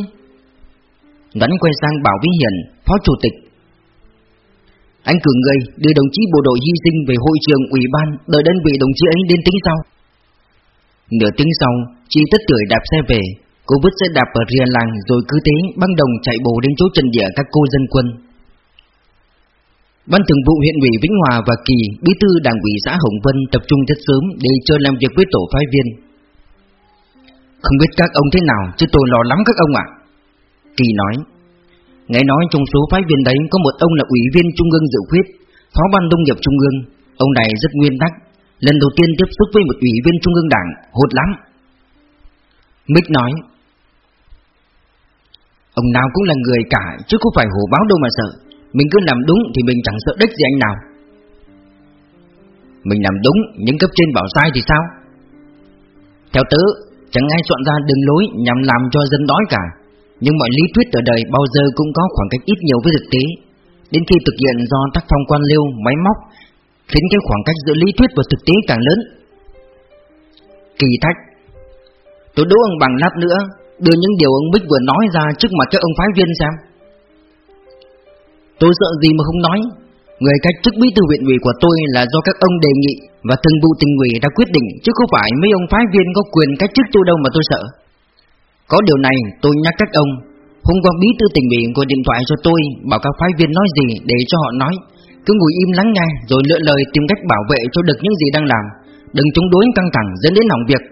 Ngắn quay sang Bảo Vĩ Hiền, Phó Chủ tịch. Anh cử người đưa đồng chí bộ đội hy sinh về hội trường ủy ban đợi đơn vị đồng chí ấy đến tính sau. Nửa tiếng sau, Chi tất tuổi đạp xe về, cô vứt xe đạp ở rìa làng rồi cứ thế băng đồng chạy bộ đến chỗ trần địa các cô dân quân. Ban thường vụ huyện ủy Vĩnh Hòa và Kỳ, bí thư đảng ủy xã Hồng Vân tập trung rất sớm để chờ làm việc với tổ phái viên. Không biết các ông thế nào, chứ tôi lo lắm các ông ạ. Kỳ nói Nghe nói trong số phái viên đấy có một ông là ủy viên trung ương dự khuyết Phó ban đông nghiệp trung ương Ông này rất nguyên tắc Lần đầu tiên tiếp xúc với một ủy viên trung ương đảng Hột lắm Mick nói Ông nào cũng là người cả Chứ không phải hổ báo đâu mà sợ mình cứ làm đúng thì mình chẳng sợ đích gì anh nào. Mình làm đúng Nhưng cấp trên bảo sai thì sao? Theo tớ Chẳng ai soạn ra đường lối nhằm làm cho dân đói cả. Nhưng mọi lý thuyết ở đời bao giờ cũng có khoảng cách ít nhiều với thực tế. Đến khi thực hiện do tác phong quan liêu, máy móc Khiến cái khoảng cách giữa lý thuyết và thực tế càng lớn. Kỳ thách. Tôi đố ông bằng lát nữa Đưa những điều ông Bích vừa nói ra trước mặt các ông phái viên xem. Tôi sợ gì mà không nói. Người cách chức bí thư huyện ủy của tôi là do các ông đề nghị Và thường vụ tình ủy đã quyết định, Chứ không phải mấy ông phái viên có quyền cách chức tôi đâu mà tôi sợ. Có điều này, tôi nhắc các ông, Hôm qua bí thư tỉnh ủy gọi điện thoại cho tôi, Bảo các phái viên nói gì để cho họ nói. Cứ ngồi im lắng nghe, Rồi lựa lời tìm cách bảo vệ cho được những gì đang làm. Đừng chống đối căng thẳng, dẫn đến hỏng việc.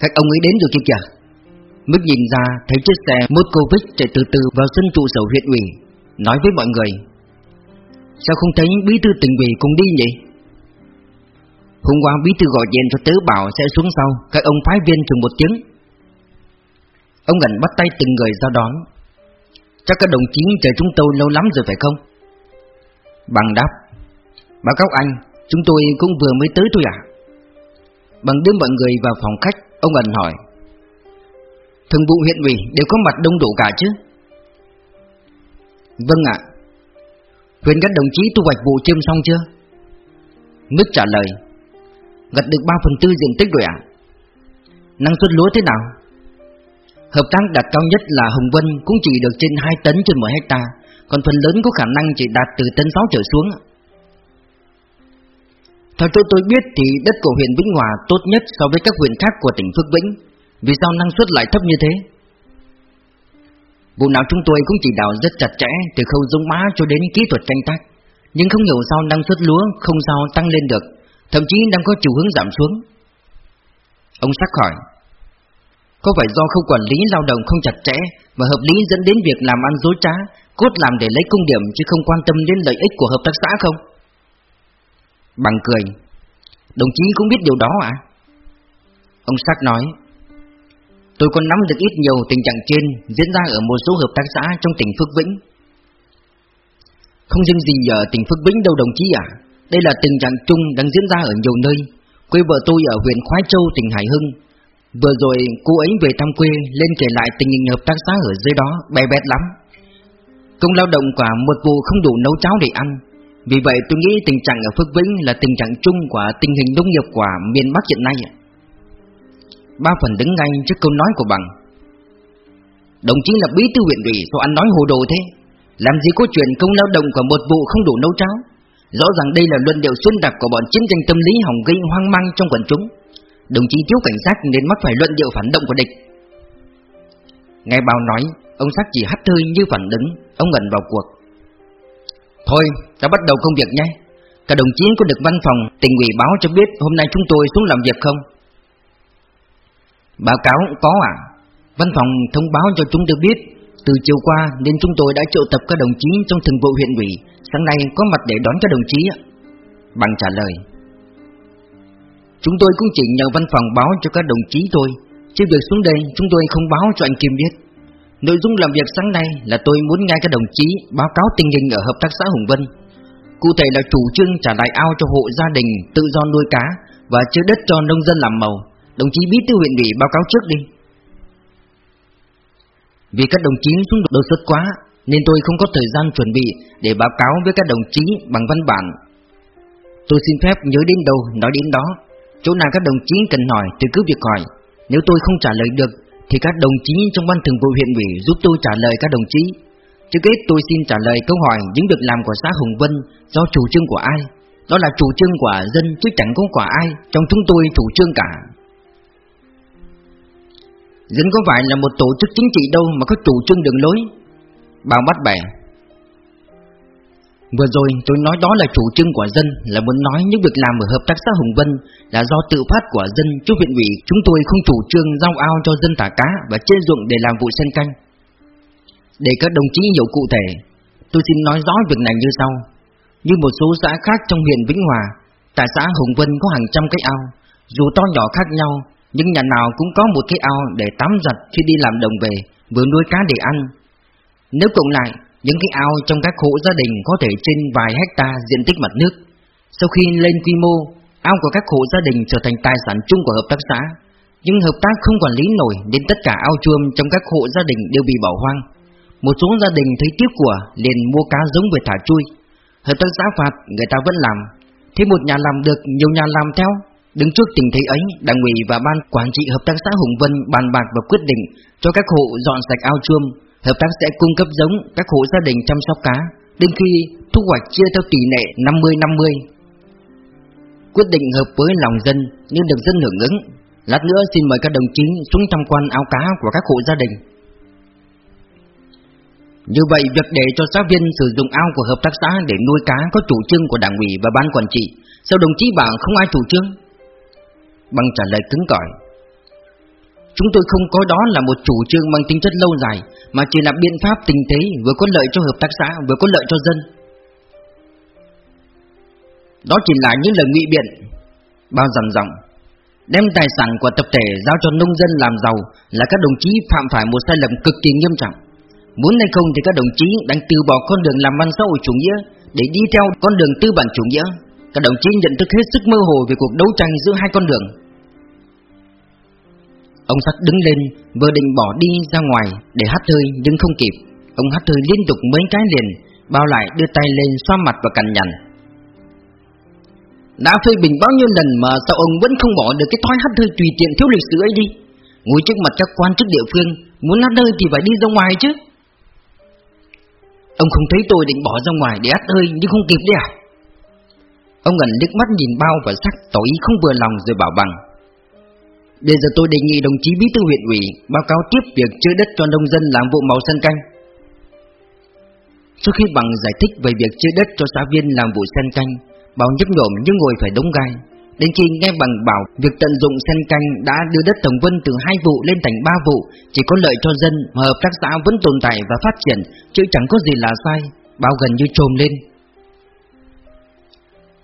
Các ông ấy đến rồi kìa kìa. Mức nhìn ra thấy chiếc xe Moscovic chạy từ từ vào sân trụ sở huyện ủy, Nói với mọi người. Sao không thấy bí thư tỉnh ủy cùng đi nhỉ? Hôm qua bí thư gọi điện cho tớ bảo sẽ xuống sau Các ông phái viên chừng một tiếng. Ông gần bắt tay từng người ra đón. Chắc các đồng chí chờ chúng tôi lâu lắm rồi phải không? Bằng đáp, Báo cáo anh, Chúng tôi cũng vừa mới tới thôi à? Bằng đưa mọi người vào phòng khách, Ông ẩn hỏi Thường vụ huyện ủy đều có mặt đông đủ cả chứ? Vâng ạ. Huyện các đồng chí thu hoạch vụ chiêm xong chưa? Nước trả lời. Gặt được 3 phần tư diện tích rồi ạ. Năng suất lúa thế nào? Hợp tác đạt cao nhất là Hồng Vân cũng chỉ được trên 2 tấn trên 1 hecta, còn phần lớn có khả năng chỉ đạt từ tấn 6 trở xuống. Theo chỗ tôi biết thì đất của huyện Vĩnh Hòa tốt nhất so với các huyện khác của tỉnh Phước Vĩnh, vì sao năng suất lại thấp như thế? Vụ nào chúng tôi cũng chỉ đạo rất chặt chẽ từ khâu giống má cho đến kỹ thuật canh tác, nhưng không hiểu sao năng suất lúa không sao tăng lên được, thậm chí đang có chiều hướng giảm xuống. Ông sắc hỏi, có phải do không quản lý lao động không chặt chẽ và hợp lý dẫn đến việc làm ăn dối trá, cốt làm để lấy công điểm chứ không quan tâm đến lợi ích của hợp tác xã không? Bằng cười, đồng chí cũng biết điều đó à? Ông Sắc nói, tôi còn nắm được ít nhiều tình trạng trên diễn ra ở một số hợp tác xã trong tỉnh Phước Vĩnh. Không riêng gì ở tỉnh Phước Vĩnh đâu đồng chí à, đây là tình trạng chung đang diễn ra ở nhiều nơi. Quê vợ tôi ở huyện Khoái Châu, tỉnh Hải Hưng. Vừa rồi cô ấy về thăm quê lên kể lại tình hình hợp tác xã ở dưới đó bè bét lắm. Công lao động quả một vụ không đủ nấu cháo để ăn. Vì vậy tôi nghĩ tình trạng ở Phước Vĩnh là tình trạng chung của tình hình nông nghiệp của miền Bắc hiện nay Ba phần đứng ngay trước câu nói của bằng. Đồng chí là bí thư huyện ủy, sao anh nói hồ đồ thế? Làm gì có chuyện công lao động của một vụ không đủ nấu cháo? Rõ ràng đây là luận điệu xuyên tạc của bọn chiến tranh tâm lý hỏng gây hoang mang trong quần chúng. Đồng chí thiếu cảnh sát nên mắc phải luận điệu phản động của địch. Nghe bao nói, Ông sắc chỉ hắt hơi như phản ứng, Ông ngẩn vào cuộc. Thôi, ta bắt đầu công việc nhé. Cả đồng chí có được văn phòng tình ủy báo cho biết Hôm nay chúng tôi xuống làm việc không? Báo cáo có à? Văn phòng thông báo cho chúng tôi biết, Từ Từ chiều qua nên chúng tôi đã triệu tập các đồng chí trong thường vụ huyện ủy. Sáng nay có mặt để đón các đồng chí Bằng trả lời. Chúng tôi cũng chỉ nhờ văn phòng báo cho các đồng chí thôi. Chứ việc xuống đây chúng tôi không báo cho anh Kim biết. Nội dung làm việc sáng nay là tôi muốn nghe các đồng chí báo cáo tình hình ở hợp tác xã Hùng Vân. Cụ thể là chủ trương trả lại ao cho hộ gia đình tự do nuôi cá Và chứa đất cho nông dân làm màu. Đồng chí bí thư huyện ủy báo cáo trước đi. Vì các đồng chí xuống đột xuất quá, Nên tôi không có thời gian chuẩn bị để báo cáo với các đồng chí bằng văn bản. Tôi xin phép nhớ đến đâu, nói đến đó. Chỗ nào các đồng chí cần hỏi thì cứ việc hỏi. Nếu tôi không trả lời được, Thì các đồng chí trong ban thường vụ huyện ủy giúp tôi trả lời các đồng chí. Trước hết tôi xin trả lời câu hỏi những việc làm của xã Hùng Vân do chủ trương của ai? Đó là chủ trương của dân chứ chẳng có của ai Trong chúng tôi chủ trương cả. Dân có phải là một tổ chức chính trị đâu mà có chủ trương đường lối? Bao bắt bẻ Vừa rồi tôi nói đó là chủ trương của dân, Là muốn nói những việc làm ở hợp tác xã Hùng Vân Là do tự phát của dân, Chứ huyện ủy chúng tôi không chủ trương giao ao cho dân thả cá Và chế ruộng để làm vụ sen canh. Để các đồng chí hiểu cụ thể, Tôi xin nói rõ việc này như sau. Như một số xã khác trong huyện Vĩnh Hòa, Tại xã Hùng Vân có hàng trăm cái ao, Dù to nhỏ khác nhau nhưng nhà nào cũng có một cái ao để tắm giặt khi đi làm đồng về Vừa nuôi cá để ăn Nếu cộng lại những cái ao trong các hộ gia đình có thể trên vài hecta diện tích mặt nước. Sau khi lên quy mô, ao của các hộ gia đình trở thành tài sản chung của hợp tác xã. Nhưng hợp tác không quản lý nổi nên tất cả ao chuông trong các hộ gia đình đều bị bỏ hoang. Một số gia đình thấy tiếc của liền mua cá giống về thả chui. Hợp tác xã phạt người ta vẫn làm. Thế một nhà làm được, nhiều nhà làm theo. Đứng trước tình thế ấy, đảng ủy và ban quản trị hợp tác xã Hùng Vân bàn bạc và quyết định cho các hộ dọn sạch ao chuông Hợp tác sẽ cung cấp giống các hộ gia đình chăm sóc cá, đến khi thu hoạch chia theo tỷ lệ 50-50. Quyết định hợp với lòng dân nhưng được dân hưởng ứng. Lát nữa xin mời các đồng chí xuống tham quan ao cá của các hộ gia đình. Như vậy, việc để cho giáo viên sử dụng ao của hợp tác xã để nuôi cá có chủ trương của đảng ủy và ban quản trị. Sao đồng chí bảo không ai chủ trương? Bằng trả lời cứng cỏi. Chúng tôi không có đó là một chủ trương mang tính chất lâu dài, Mà chỉ là biện pháp tình thế vừa có lợi cho hợp tác xã, vừa có lợi cho dân. Đó chỉ là những lời ngụy biện, Bao dằn dòng Đem tài sản của tập thể giao cho nông dân làm giàu Là các đồng chí phạm phải một sai lầm cực kỳ nghiêm trọng. Muốn hay không thì các đồng chí đang từ bỏ con đường làm ăn xã hội chủ nghĩa Để đi theo con đường tư bản chủ nghĩa. Các đồng chí nhận thức hết sức mơ hồ về cuộc đấu tranh giữa hai con đường. Ông sắt đứng lên vừa định bỏ đi ra ngoài để hát hơi nhưng không kịp. Ông hát hơi liên tục mấy cái liền, Bao lại đưa tay lên xoa mặt và cằn nhằn. Đã phê bình bao nhiêu lần mà sao ông vẫn không bỏ được cái thói hát hơi tùy tiện thiếu lịch sử ấy đi? Ngồi trước mặt các quan chức địa phương, Muốn hát hơi thì phải đi ra ngoài chứ. Ông không thấy tôi định bỏ ra ngoài để hát hơi nhưng không kịp đấy à? Ông ngẩn nước mắt nhìn bao và sắc tỏ ý không vừa lòng rồi bảo bằng Bây giờ tôi đề nghị đồng chí bí thư huyện ủy báo cáo tiếp việc chơi đất cho nông dân làm vụ màu sân canh. Sau khi bằng giải thích về việc chơi đất cho xã viên làm vụ sân canh, bảo nhấp nhổm như ngồi phải đống gai. Đến khi nghe bằng bảo việc tận dụng sân canh đã đưa đất Tổng Vân từ hai vụ lên thành ba vụ, chỉ có lợi cho dân mà hợp tác xã vẫn tồn tại và phát triển, chứ chẳng có gì là sai, bao gần như trồm lên.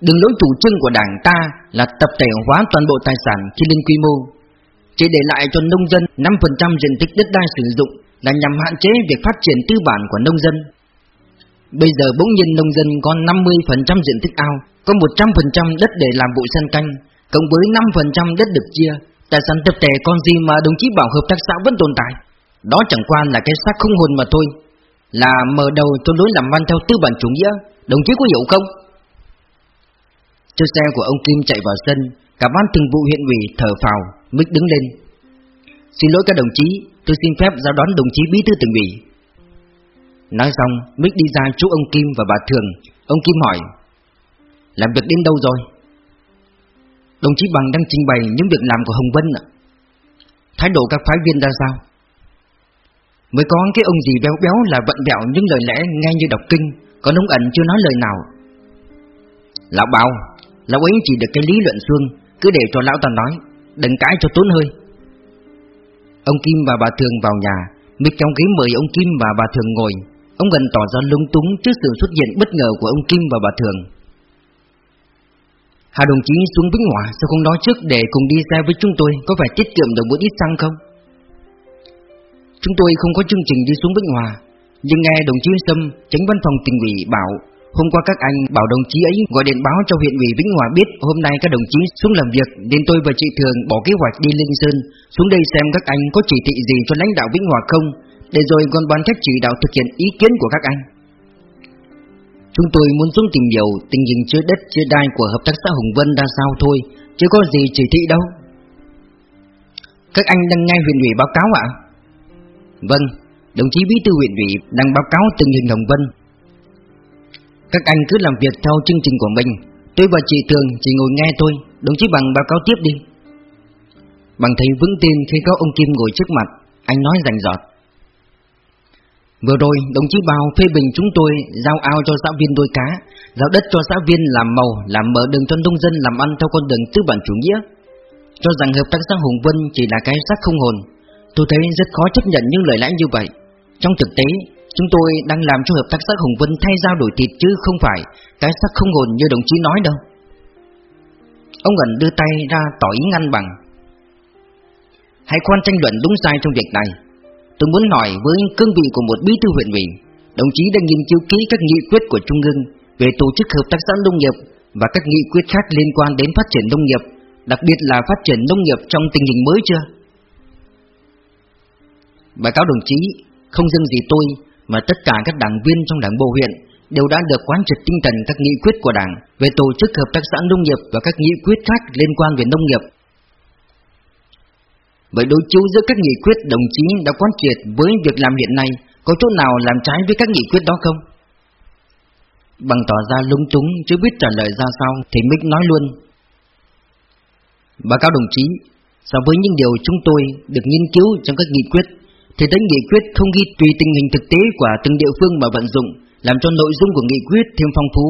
Đường lối chủ trương của đảng ta là tập thể hóa toàn bộ tài sản khi lên quy mô, chỉ để lại cho nông dân 5% diện tích đất đai sử dụng là nhằm hạn chế việc phát triển tư bản của nông dân. Bây giờ bỗng nhiên nông dân có 50% diện tích ao, có 100% đất để làm vụ sân canh, cộng với 5% đất được chia, tài sản tập thể còn gì mà đồng chí bảo hợp tác xã vẫn tồn tại. Đó chẳng qua là cái xác không hồn mà thôi, là mở đầu cho lối làm ăn theo tư bản chủ nghĩa, đồng chí có hiểu không? Chiếc xe của ông Kim chạy vào sân, cả ban thường vụ huyện ủy thở phào, Mích đứng lên. Xin lỗi các đồng chí Tôi xin phép ra đón đồng chí bí thư tỉnh ủy. Nói xong Mích đi ra chỗ ông Kim và bà Thường. Ông Kim hỏi Làm việc đến đâu rồi? Đồng chí Bằng đang trình bày những việc làm của Hồng Vân ạ. Thái độ các phái viên ra sao? Mới có cái ông gì béo béo là vận bẹo những lời lẽ nghe như đọc kinh Còn ông ẩn chưa nói lời nào. Lão bảo Lão ấy chỉ được cái lý luận xương Cứ để cho lão ta nói đừng cãi cho tốn hơi. Ông Kim và bà Thường vào nhà, Mịch trong ghế mời ông Kim và bà Thường ngồi Ông gần tỏ ra lung túng trước sự xuất hiện bất ngờ của ông Kim và bà Thường Hà đồng chí xuống Vĩnh Hòa sao không nói trước để cùng đi xe với chúng tôi Có phải tiết kiệm được một ít xăng không? Chúng tôi không có chương trình đi xuống Vĩnh Hòa Nhưng nghe đồng chí Sâm, tránh văn phòng tỉnh ủy bảo Hôm qua các anh bảo đồng chí ấy gọi điện báo cho huyện ủy Vĩnh Hòa biết hôm nay các đồng chí xuống làm việc nên tôi và chị Thường bỏ kế hoạch đi Linh Sơn xuống đây xem các anh có chỉ thị gì cho lãnh đạo Vĩnh Hòa không để rồi còn ban cách chỉ đạo thực hiện ý kiến của các anh. Chúng tôi muốn xuống tìm hiểu tình hình chưa đất chưa đai của hợp tác xã Hùng Vân ra sao thôi, chứ có gì chỉ thị đâu. Các anh đang nghe huyện ủy báo cáo ạ? Vâng, đồng chí bí thư huyện ủy đang báo cáo tình hình Hồng Vân các anh cứ làm việc theo chương trình của mình. Tôi và chị Thường chỉ ngồi nghe thôi. Đồng chí Bằng báo cáo tiếp đi. Bằng thấy vững tin khi có ông Kim ngồi trước mặt. Anh nói rành rọt. Vừa rồi, đồng chí Bào phê bình chúng tôi, Giao ao cho xã viên đôi cá, Giao đất cho xã viên làm màu, Làm mở đường cho nông dân làm ăn theo con đường tư bản chủ nghĩa. Cho rằng hợp tác xã Hùng Vân Chỉ là cái xác không hồn. Tôi thấy rất khó chấp nhận những lời lẽ như vậy. Trong thực tế Chúng tôi đang làm cho hợp tác xã Hồng Vân thay giao đổi thịt chứ không phải cái xác không ổn như đồng chí nói đâu. Ông ẩn đưa tay ra tỏ ý ngăn bằng. Hãy khoan tranh luận đúng sai trong việc này. Tôi muốn hỏi với cương vị của một bí thư huyện ủy, đồng chí đã nghiên cứu kỹ các nghị quyết của Trung ương về tổ chức hợp tác xã nông nghiệp và các nghị quyết khác liên quan đến phát triển nông nghiệp, đặc biệt là phát triển nông nghiệp trong tình hình mới chưa? Báo cáo đồng chí, không riêng gì tôi mà tất cả các đảng viên trong đảng bộ huyện đều đã được quán triệt tinh thần các nghị quyết của đảng về tổ chức hợp tác xã nông nghiệp và các nghị quyết khác liên quan về nông nghiệp. Vậy đối chiếu giữa các nghị quyết đồng chí đã quán triệt với việc làm hiện nay có chỗ nào làm trái với các nghị quyết đó không? Bằng tỏ ra lung túng chưa biết trả lời ra sao thì Mích nói luôn. Báo cáo đồng chí, so với những điều chúng tôi được nghiên cứu trong các nghị quyết thì đến nghị quyết không ghi tùy tình hình thực tế của từng địa phương mà vận dụng, làm cho nội dung của nghị quyết thêm phong phú.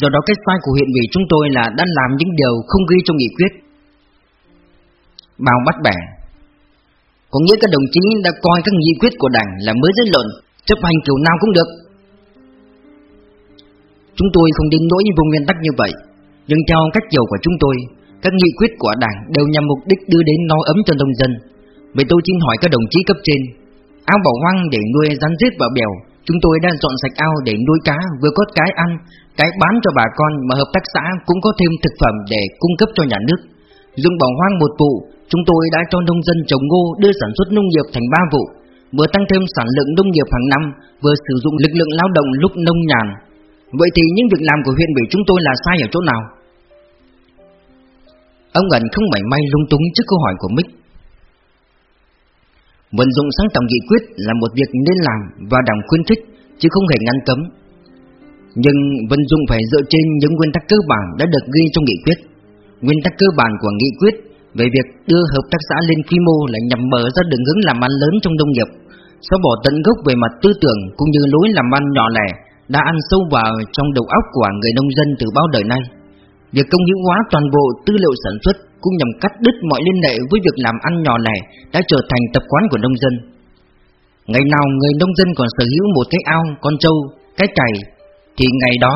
Do đó cách sai của huyện ủy chúng tôi là đã làm những điều không ghi trong nghị quyết. Bao bắt bẻ Có nghĩa các đồng chí đã coi các nghị quyết của đảng là mới dẫn luận, chấp hành kiểu nào cũng được. Chúng tôi không đến nỗi vùng nguyên tắc như vậy, nhưng theo cách hiểu của chúng tôi, các nghị quyết của đảng đều nhằm mục đích đưa đến no ấm cho nông dân, Vậy tôi xin hỏi các đồng chí cấp trên Ao bỏ hoang để nuôi rắn rết và bèo, Chúng tôi đang dọn sạch ao để nuôi cá, Vừa có cái ăn, Cái bán cho bà con Mà hợp tác xã cũng có thêm thực phẩm để cung cấp cho nhà nước. Dùng bỏ hoang một vụ, Chúng tôi đã cho nông dân trồng ngô Đưa sản xuất nông nghiệp thành ba vụ, Vừa tăng thêm sản lượng nông nghiệp hàng năm, Vừa sử dụng lực lượng lao động lúc nông nhàn. Vậy thì những việc làm của huyện ủy chúng tôi là sai ở chỗ nào? Ông ẩn không mảy may lung túng trước câu hỏi của Mick Vận dụng sáng tạo nghị quyết là một việc nên làm và đảng khuyến khích, chứ không hề ngăn cấm. Nhưng vận dụng phải dựa trên những nguyên tắc cơ bản đã được ghi trong nghị quyết. Nguyên tắc cơ bản của nghị quyết về việc đưa hợp tác xã lên quy mô là nhằm mở ra đường hướng làm ăn lớn trong nông nghiệp, xóa bỏ tận gốc về mặt tư tưởng cũng như lối làm ăn nhỏ lẻ đã ăn sâu vào trong đầu óc của người nông dân từ bao đời nay. Việc công hữu hóa toàn bộ tư liệu sản xuất cũng nhằm cắt đứt mọi liên hệ với việc làm ăn nhỏ lẻ đã trở thành tập quán của nông dân. Ngày nào người nông dân còn sở hữu một cái ao, con trâu, cái cày, thì ngày đó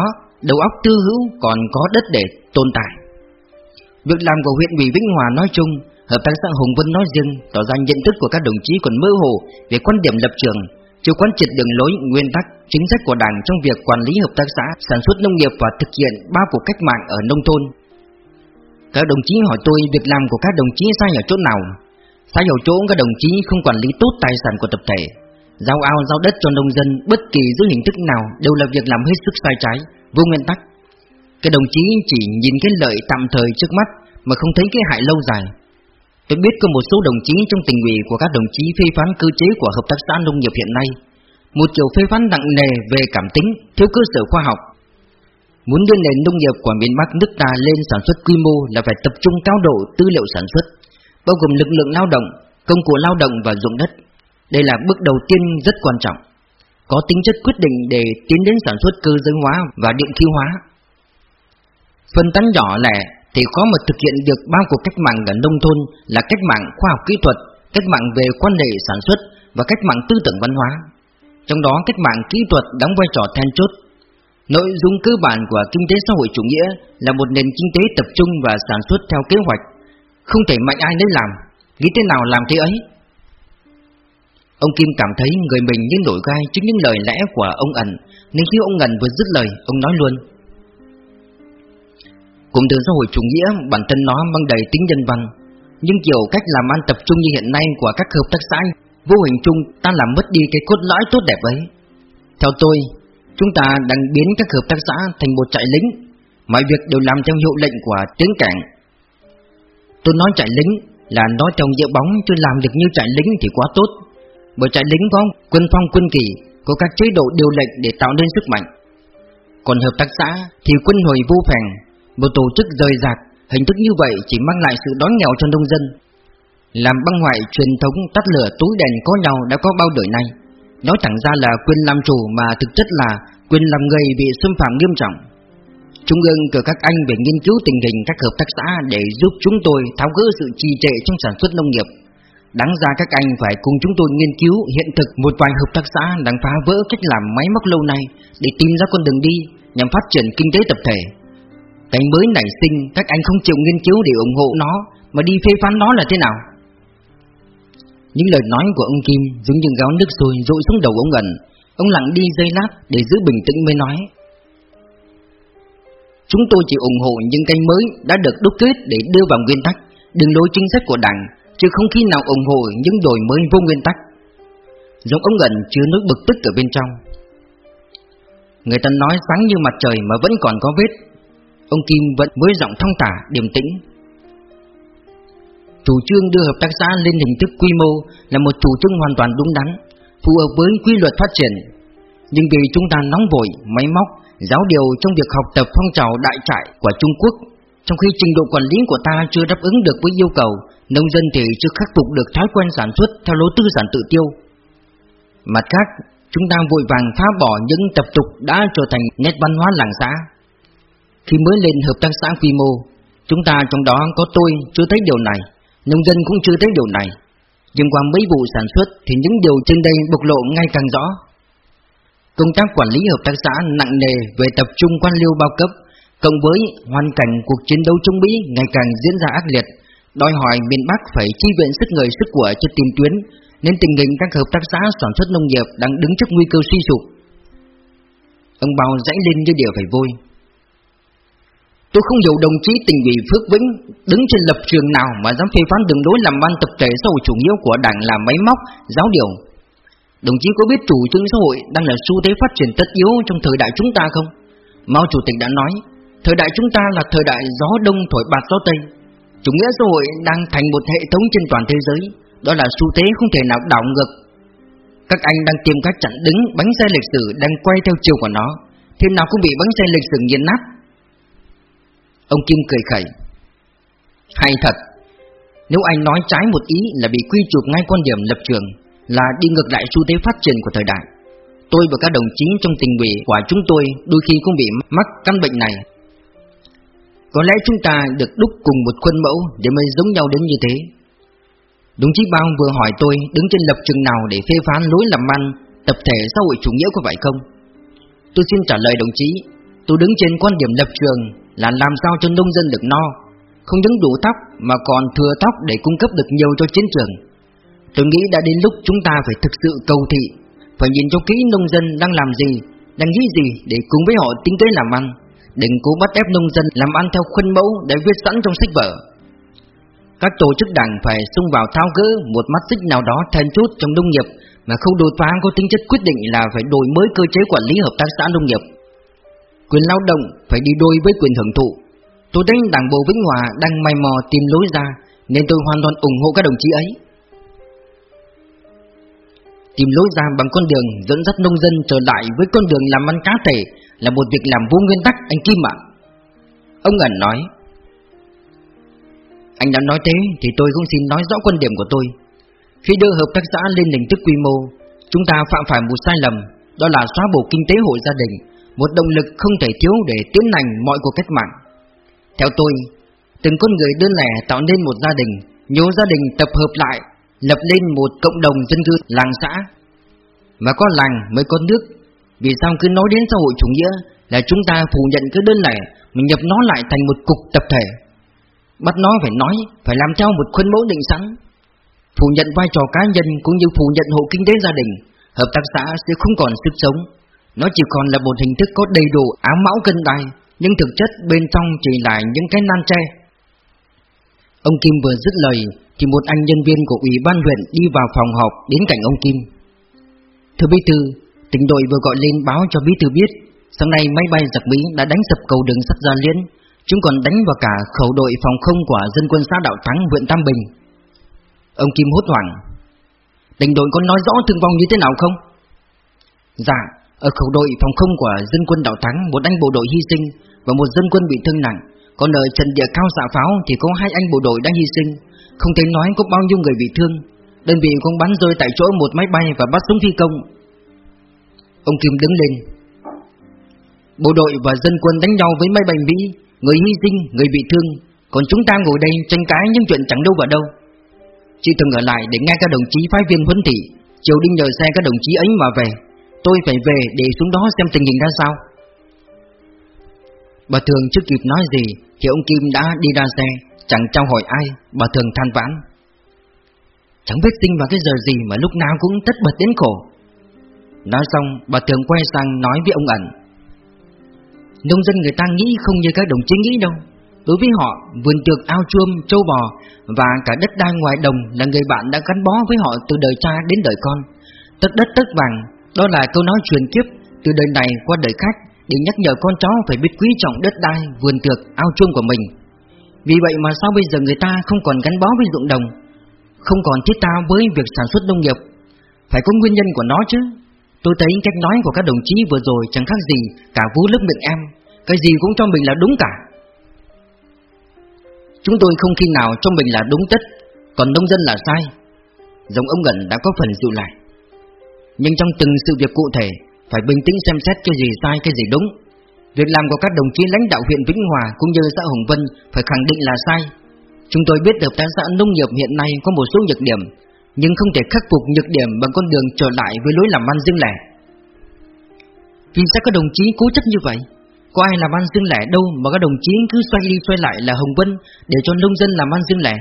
đầu óc tư hữu còn có đất để tồn tại. Việc làm của huyện ủy Vĩnh Hòa nói chung, hợp tác xã Hồng Vân nói riêng tỏ ra nhận thức của các đồng chí còn mơ hồ về quan điểm lập trường, chưa quán triệt đường lối, nguyên tắc, chính sách của Đảng trong việc quản lý hợp tác xã, sản xuất nông nghiệp và thực hiện ba cuộc cách mạng ở nông thôn, các đồng chí hỏi tôi việc làm của các đồng chí sai ở chỗ nào. Sai ở chỗ các đồng chí không quản lý tốt tài sản của tập thể Giao ao giao đất cho nông dân bất kỳ dưới hình thức nào đều là việc làm hết sức sai trái, vô nguyên tắc. Các đồng chí chỉ nhìn cái lợi tạm thời trước mắt mà không thấy cái hại lâu dài. Tôi biết có một số đồng chí trong tình ủy của các đồng chí phê phán cơ chế của hợp tác xã nông nghiệp hiện nay Một kiểu phê phán nặng nề về cảm tính, thiếu cơ sở khoa học Muốn đưa nền nông nghiệp của miền Bắc nước ta lên sản xuất quy mô là phải tập trung cao độ tư liệu sản xuất, bao gồm lực lượng lao động, công cụ lao động và dụng đất. Đây là bước đầu tiên rất quan trọng, có tính chất quyết định để tiến đến sản xuất cơ giới hóa và điện khí hóa. Phân tán nhỏ lẻ thì khó mà thực hiện được bao cuộc cách mạng ở nông thôn là cách mạng khoa học kỹ thuật, cách mạng về quan hệ sản xuất và cách mạng tư tưởng văn hóa. Trong đó cách mạng kỹ thuật đóng vai trò then chốt. Nội dung cơ bản của kinh tế xã hội chủ nghĩa là một nền kinh tế tập trung và sản xuất theo kế hoạch, không thể mạnh ai nấy làm, nghĩ thế nào làm thế ấy. Ông Kim cảm thấy người mình như nổi gai trước những lời lẽ của ông ẩn, nên khi ông ẩn vừa dứt lời, ông nói luôn. Cùng từ xã hội chủ nghĩa, bản thân nó mang đầy tính nhân văn, nhưng kiểu cách làm ăn tập trung như hiện nay của các hợp tác xã Vô hình chung ta làm mất đi cái cốt lõi tốt đẹp ấy. Theo tôi Chúng ta đang biến các hợp tác xã thành một trại lính. Mọi việc đều làm theo hiệu lệnh của tướng cảng. Tôi nói trại lính là nói trong giữa bóng chứ làm được như trại lính thì quá tốt. Bởi trại lính có quân phong quân kỳ Có các chế độ điều lệnh để tạo nên sức mạnh. Còn hợp tác xã thì quân hồi vô phèn một tổ chức rời rạc, Hình thức như vậy chỉ mang lại sự đói nghèo cho nông dân Làm băng hoại truyền thống tắt lửa túi đèn có nhau đã có bao đời nay Nói thẳng ra là quyền làm chủ mà thực chất là quyền làm người bị xâm phạm nghiêm trọng Trung ương cử các anh về nghiên cứu tình hình các hợp tác xã để giúp chúng tôi tháo gỡ sự trì trệ trong sản xuất nông nghiệp. Đáng ra các anh phải cùng chúng tôi nghiên cứu hiện thực một vài hợp tác xã đang phá vỡ cách làm máy móc lâu nay để tìm ra con đường đi nhằm phát triển kinh tế tập thể. Cái mới nảy sinh, các anh không chịu nghiên cứu để ủng hộ nó, Mà đi phê phán nó là thế nào? Những lời nói của ông Kim giống như gáo nước sôi rội xuống đầu ông ẩn. Ông lặng đi giây lát để giữ bình tĩnh mới nói. Chúng tôi chỉ ủng hộ những cái mới đã được đúc kết để đưa vào nguyên tắc, Đường lối chính sách của đảng, Chứ không khi nào ủng hộ những đổi mới vô nguyên tắc. Giống ông gần chứa nỗi bực tức ở bên trong. Người ta nói sáng như mặt trời mà vẫn còn có vết. Ông Kim vẫn mới giọng thong thả, điềm tĩnh Chủ trương đưa hợp tác xã lên hình thức quy mô là một chủ trương hoàn toàn đúng đắn, phù hợp với quy luật phát triển. Nhưng vì chúng ta nóng vội, máy móc, giáo điều trong việc học tập phong trào đại trại của Trung Quốc, trong khi trình độ quản lý của ta chưa đáp ứng được với yêu cầu, nông dân thì chưa khắc phục được thói quen sản xuất theo lối tư sản tự tiêu. Mặt khác, chúng ta vội vàng phá bỏ những tập tục đã trở thành nét văn hóa làng xã, khi mới lên hợp tác xã quy mô. Chúng ta trong đó có tôi chưa thấy điều này, Nông dân cũng chưa thấy điều này. Nhưng qua mấy vụ sản xuất Thì những điều trên đây bộc lộ ngay càng rõ. Công tác quản lý hợp tác xã nặng nề về tập trung quan liêu bao cấp, Cộng với hoàn cảnh cuộc chiến đấu chống Mỹ ngày càng diễn ra ác liệt, Đòi hỏi miền Bắc phải chi viện sức người sức của cho tiền tuyến, Nên tình hình các hợp tác xã sản xuất nông nghiệp đang đứng trước nguy cơ suy sụp. Ông Bao dãy lên như điều phải vui Tôi không hiểu đồng chí tình ủy Phước Vĩnh đứng trên lập trường nào mà dám phê phán đường lối làm ban tập thể xã hội chủ nghĩa của đảng là máy móc, giáo điều. Đồng chí có biết chủ trương xã hội đang là xu thế phát triển tất yếu trong thời đại chúng ta không? Mao Chủ tịch đã nói, thời đại chúng ta là thời đại gió đông thổi bạt gió tây. Chủ nghĩa xã hội đang thành một hệ thống trên toàn thế giới, đó là xu thế không thể nào đảo ngược. Các anh đang tìm cách chặn đứng bánh xe lịch sử đang quay theo chiều của nó, thế nào cũng bị bánh xe lịch sử nghiền nát Ông Kim cười khẩy. Hay thật. Nếu anh nói trái một ý là bị quy chụp ngay quan điểm lập trường, Là đi ngược lại xu thế phát triển của thời đại. Tôi và các đồng chí trong tình ủy của chúng tôi Đôi khi cũng bị mắc căn bệnh này. Có lẽ chúng ta được đúc cùng một khuôn mẫu Để mới giống nhau đến như thế. Đồng chí Bao vừa hỏi tôi Đứng trên lập trường nào để phê phán lối làm ăn, Tập thể xã hội chủ nghĩa có vậy không? Tôi xin trả lời đồng chí, Tôi đứng trên quan điểm lập trường là làm sao cho nông dân được no, không những đủ tóc mà còn thừa tóc để cung cấp được nhiều cho chiến trường. Tôi nghĩ đã đến lúc chúng ta phải thực sự cầu thị, phải nhìn cho kỹ nông dân đang làm gì, đang nghĩ gì để cùng với họ tính kế làm ăn, đừng cố bắt ép nông dân làm ăn theo khuôn mẫu đã viết sẵn trong sách vở. Các tổ chức đảng phải xung vào thao gỡ một mắt xích nào đó then chốt trong nông nghiệp mà không đột phá có tính chất quyết định là phải đổi mới cơ chế quản lý hợp tác xã nông nghiệp Quyền lao động phải đi đôi với quyền hưởng thụ. Tôi thấy đảng bộ Vĩnh Hòa đang mày mò tìm lối ra, Nên tôi hoàn toàn ủng hộ các đồng chí ấy. Tìm lối ra bằng con đường dẫn dắt nông dân trở lại với con đường làm ăn cá thể Là một việc làm vô nguyên tắc, anh Kim ạ. Ông ẩn nói, Anh đã nói thế thì tôi cũng xin nói rõ quan điểm của tôi. Khi đưa hợp tác xã lên hình thức quy mô, Chúng ta phạm phải một sai lầm, Đó là xóa bỏ kinh tế hộ gia đình một động lực không thể thiếu để tiến hành mọi cuộc cách mạng. Theo tôi, từng con người đơn lẻ tạo nên một gia đình, nhiều gia đình tập hợp lại lập lên một cộng đồng dân cư làng xã. Mà có làng mới có nước. Vì sao cứ nói đến xã hội chủ nghĩa là chúng ta phủ nhận cái đơn lẻ, mình nhập nó lại thành một cục tập thể. Bắt nó phải nói, phải làm theo một khuôn mẫu định sẵn. Phủ nhận vai trò cá nhân cũng như phủ nhận hộ kinh tế gia đình, hợp tác xã sẽ không còn sức sống. Nó chỉ còn là một hình thức có đầy đủ áo mão cân đai, nhưng thực chất bên trong chỉ là những cái nan tre. Ông Kim vừa dứt lời thì một anh nhân viên của ủy ban huyện đi vào phòng họp đến cạnh ông Kim. Thưa bí thư, tỉnh đội vừa gọi lên báo cho bí thư biết, sáng nay máy bay giặc Mỹ đã đánh sập cầu đường sắt Gia Liên, chúng còn đánh vào cả khẩu đội phòng không của dân quân xã Đạo Thắng huyện Tam Bình. Ông Kim hốt hoảng. Tỉnh đội có nói rõ thương vong như thế nào không? Dạ, ở khẩu đội phòng không của dân quân đảo Thắng, một anh bộ đội hy sinh và một dân quân bị thương nặng. Còn ở trận địa cao xạ pháo thì có hai anh bộ đội đã hy sinh, không thể nói có bao nhiêu người bị thương. Đơn vị cũng bắn rơi tại chỗ một máy bay và bắt súng phi công. Ông Kim đứng lên. Bộ đội và dân quân đánh nhau với máy bay Mỹ, người hy sinh, người bị thương, còn chúng ta ngồi đây tranh cãi những chuyện chẳng đâu vào đâu. Chị từng ở lại để nghe các đồng chí phái viên huấn thị, chiều đi nhờ xe các đồng chí ấy mà về. Tôi phải về để xuống đó xem tình hình ra sao. Bà Thường chưa kịp nói gì thì ông Kim đã đi ra xe, chẳng trao hỏi ai, bà Thường than vãn. Chẳng biết sinh vào cái giờ gì mà lúc nào cũng tất bật đến khổ. Nói xong, bà Thường quay sang nói với ông ẩn. Nông dân người ta nghĩ không như các đồng chí nghĩ đâu. Đối với họ, vườn tược ao chuông, châu bò và cả đất đai ngoài đồng là người bạn đã gắn bó với họ từ đời cha đến đời con. Tất đất tất vàng, đó là câu nói truyền kiếp từ đời này qua đời khác để nhắc nhở con cháu phải biết quý trọng đất đai, vườn tược, ao chuông của mình. Vì vậy mà sao bây giờ người ta không còn gắn bó với ruộng đồng, không còn thiết tha với việc sản xuất nông nghiệp? Phải có nguyên nhân của nó chứ. Tôi thấy cách nói của các đồng chí vừa rồi chẳng khác gì cả vú lớp miệng em, cái gì cũng cho mình là đúng cả. Chúng tôi không khi nào cho mình là đúng tất, còn nông dân là sai. Giống ông Ngân đã có phần dịu lại. Nhưng trong từng sự việc cụ thể, phải bình tĩnh xem xét cái gì sai cái gì đúng. Việc làm của các đồng chí lãnh đạo huyện Vĩnh Hòa cũng như xã Hồng Vân phải khẳng định là sai. Chúng tôi biết hợp tác xã nông nghiệp hiện nay có một số nhược điểm, nhưng không thể khắc phục nhược điểm bằng con đường trở lại với lối làm ăn riêng lẻ. Vì sao các đồng chí cố chấp như vậy? Có ai làm ăn riêng lẻ đâu mà các đồng chí cứ xoay đi xoay lại là Hồng Vân để cho nông dân làm ăn riêng lẻ.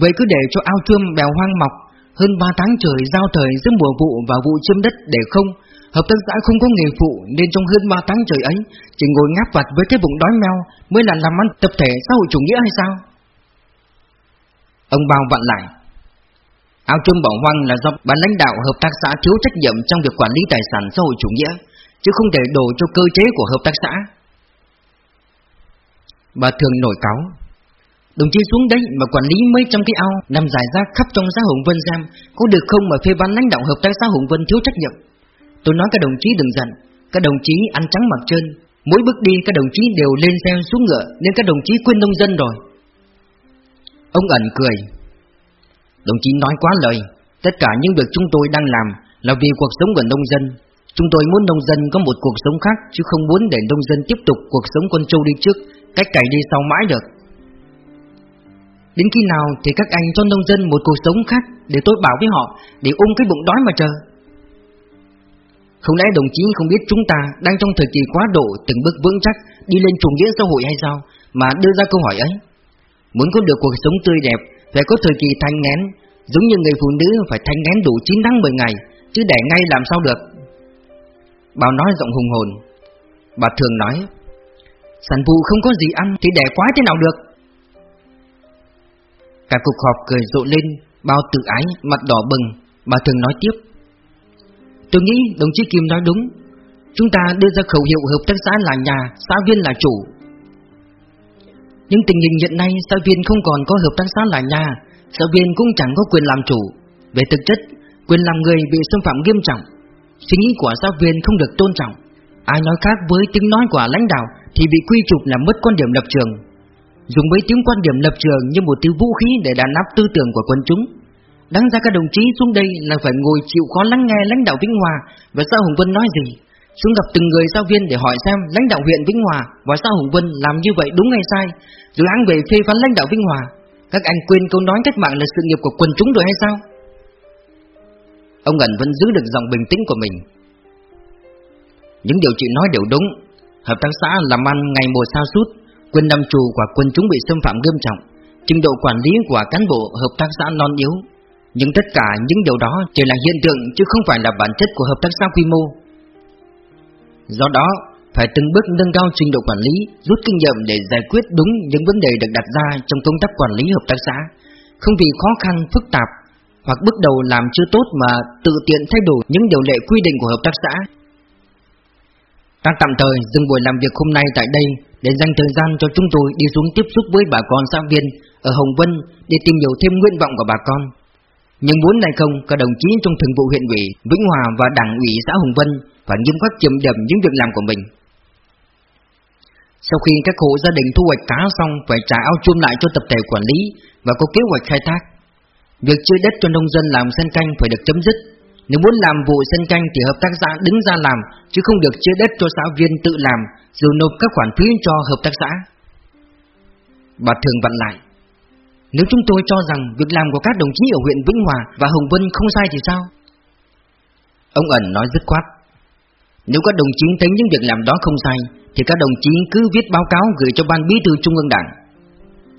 Vậy cứ để cho ao chuông bèo hoang mọc hơn 3 tháng trời giao thời giữa mùa vụ và vụ chiêm đất để không Hợp tác xã không có nghề phụ nên trong hơn 3 tháng trời ấy chỉ ngồi ngáp vặt với cái bụng đói meo mới là làm ăn tập thể xã hội chủ nghĩa hay sao? Ông bao vặn lại. Áo chuông bỏ hoang là do ban lãnh đạo hợp tác xã thiếu trách nhiệm trong việc quản lý tài sản xã hội chủ nghĩa, chứ không thể đổ cho cơ chế của hợp tác xã. Bà thường nổi cáo. Đồng chí xuống đấy mà quản lý mấy trăm cái ao nằm dài ra khắp trong xã Hồng Vân giam, có được không mà phê phán lãnh đạo hợp tác xã Hồng Vân thiếu trách nhiệm? Tôi nói các đồng chí đừng giận Các đồng chí ăn trắng mặc trơn Mỗi bước đi các đồng chí đều lên xe xuống ngựa Nên các đồng chí quên nông dân rồi. Ông ẩn cười. Đồng chí nói quá lời Tất cả những việc chúng tôi đang làm Là vì cuộc sống của nông dân. Chúng tôi muốn nông dân có một cuộc sống khác Chứ không muốn để nông dân tiếp tục cuộc sống con trâu đi trước Cách cày đi sau mãi được. Đến khi nào thì các anh cho nông dân một cuộc sống khác Để tôi bảo với họ Để ôm cái bụng đói mà chờ không lẽ đồng chí không biết chúng ta đang trong thời kỳ quá độ từng bước vững chắc đi lên chủ nghĩa xã hội hay sao mà đưa ra câu hỏi ấy? Muốn có được cuộc sống tươi đẹp phải có thời kỳ thanh nén giống như người phụ nữ phải thanh nén đủ 9 tháng 10 ngày, chứ để ngay làm sao được? Bảo nói giọng hùng hồn. Bà thường nói, sản vụ không có gì ăn thì đẻ quá thế nào được? Cả cuộc họp cười rộ lên, bao tự ái, mặt đỏ bừng, bà thường nói tiếp. Tôi nghĩ đồng chí Kim nói đúng. Chúng ta đưa ra khẩu hiệu hợp tác xã là nhà Xã viên là chủ. Nhưng tình hình hiện nay Xã viên không còn có hợp tác xã là nhà Xã viên cũng chẳng có quyền làm chủ. Về thực chất Quyền làm người bị xâm phạm nghiêm trọng. Suy nghĩ của xã viên không được tôn trọng. Ai nói khác với tiếng nói của lãnh đạo Thì bị quy chụp là mất quan điểm lập trường. Dùng mấy tiếng quan điểm lập trường như một thứ vũ khí để đàn áp tư tưởng của quân chúng Đáng ra các đồng chí xuống đây là phải ngồi chịu khó lắng nghe lãnh đạo Vĩnh Hòa và xã Hồng Vân nói gì. Xuống gặp từng người giáo viên để hỏi xem lãnh đạo huyện Vĩnh Hòa và xã Hồng Vân làm như vậy đúng hay sai, rồi ăn về phê phán lãnh đạo Vĩnh Hòa. Các anh quên câu nói cách mạng là sự nghiệp của quần chúng rồi hay sao? Ông Ẩn vẫn giữ được giọng bình tĩnh của mình Những điều chị nói đều đúng Hợp tác xã làm ăn ngày một sao sút quân Nam trù và quân chúng bị xâm phạm nghiêm trọng Trình độ quản lý của cán bộ hợp tác xã non yếu. Nhưng tất cả những điều đó chỉ là hiện tượng chứ không phải là bản chất của hợp tác xã quy mô. Do đó, phải từng bước nâng cao trình độ quản lý, rút kinh nghiệm để giải quyết đúng những vấn đề được đặt ra trong công tác quản lý hợp tác xã, không vì khó khăn, phức tạp hoặc bước đầu làm chưa tốt mà tự tiện thay đổi những điều lệ quy định của hợp tác xã. Ta tạm thời dừng buổi làm việc hôm nay tại đây để dành thời gian cho chúng tôi đi xuống tiếp xúc với bà con xã viên ở Hồng Vân để tìm hiểu thêm nguyện vọng của bà con. Nhưng muốn này không, các đồng chí trong thường vụ huyện ủy Vĩnh Hòa và đảng ủy xã Hồng Vân phải nghiêm khắc kiểm điểm những việc làm của mình. Sau khi các hộ gia đình thu hoạch cá xong phải trả ao chum lại cho tập thể quản lý và có kế hoạch khai thác. Việc chia đất cho nông dân làm sen canh phải được chấm dứt. Nếu muốn làm vụ sân canh thì hợp tác xã đứng ra làm, chứ không được chia đất cho xã viên tự làm, rồi nộp các khoản phí cho hợp tác xã. Bà thường vặn lại. Nếu chúng tôi cho rằng việc làm của các đồng chí ở huyện Vĩnh Hòa và Hồng Vân không sai thì sao? Ông ẩn nói dứt khoát. Nếu các đồng chí thấy những việc làm đó không sai, thì các đồng chí cứ viết báo cáo gửi cho ban bí thư trung ương đảng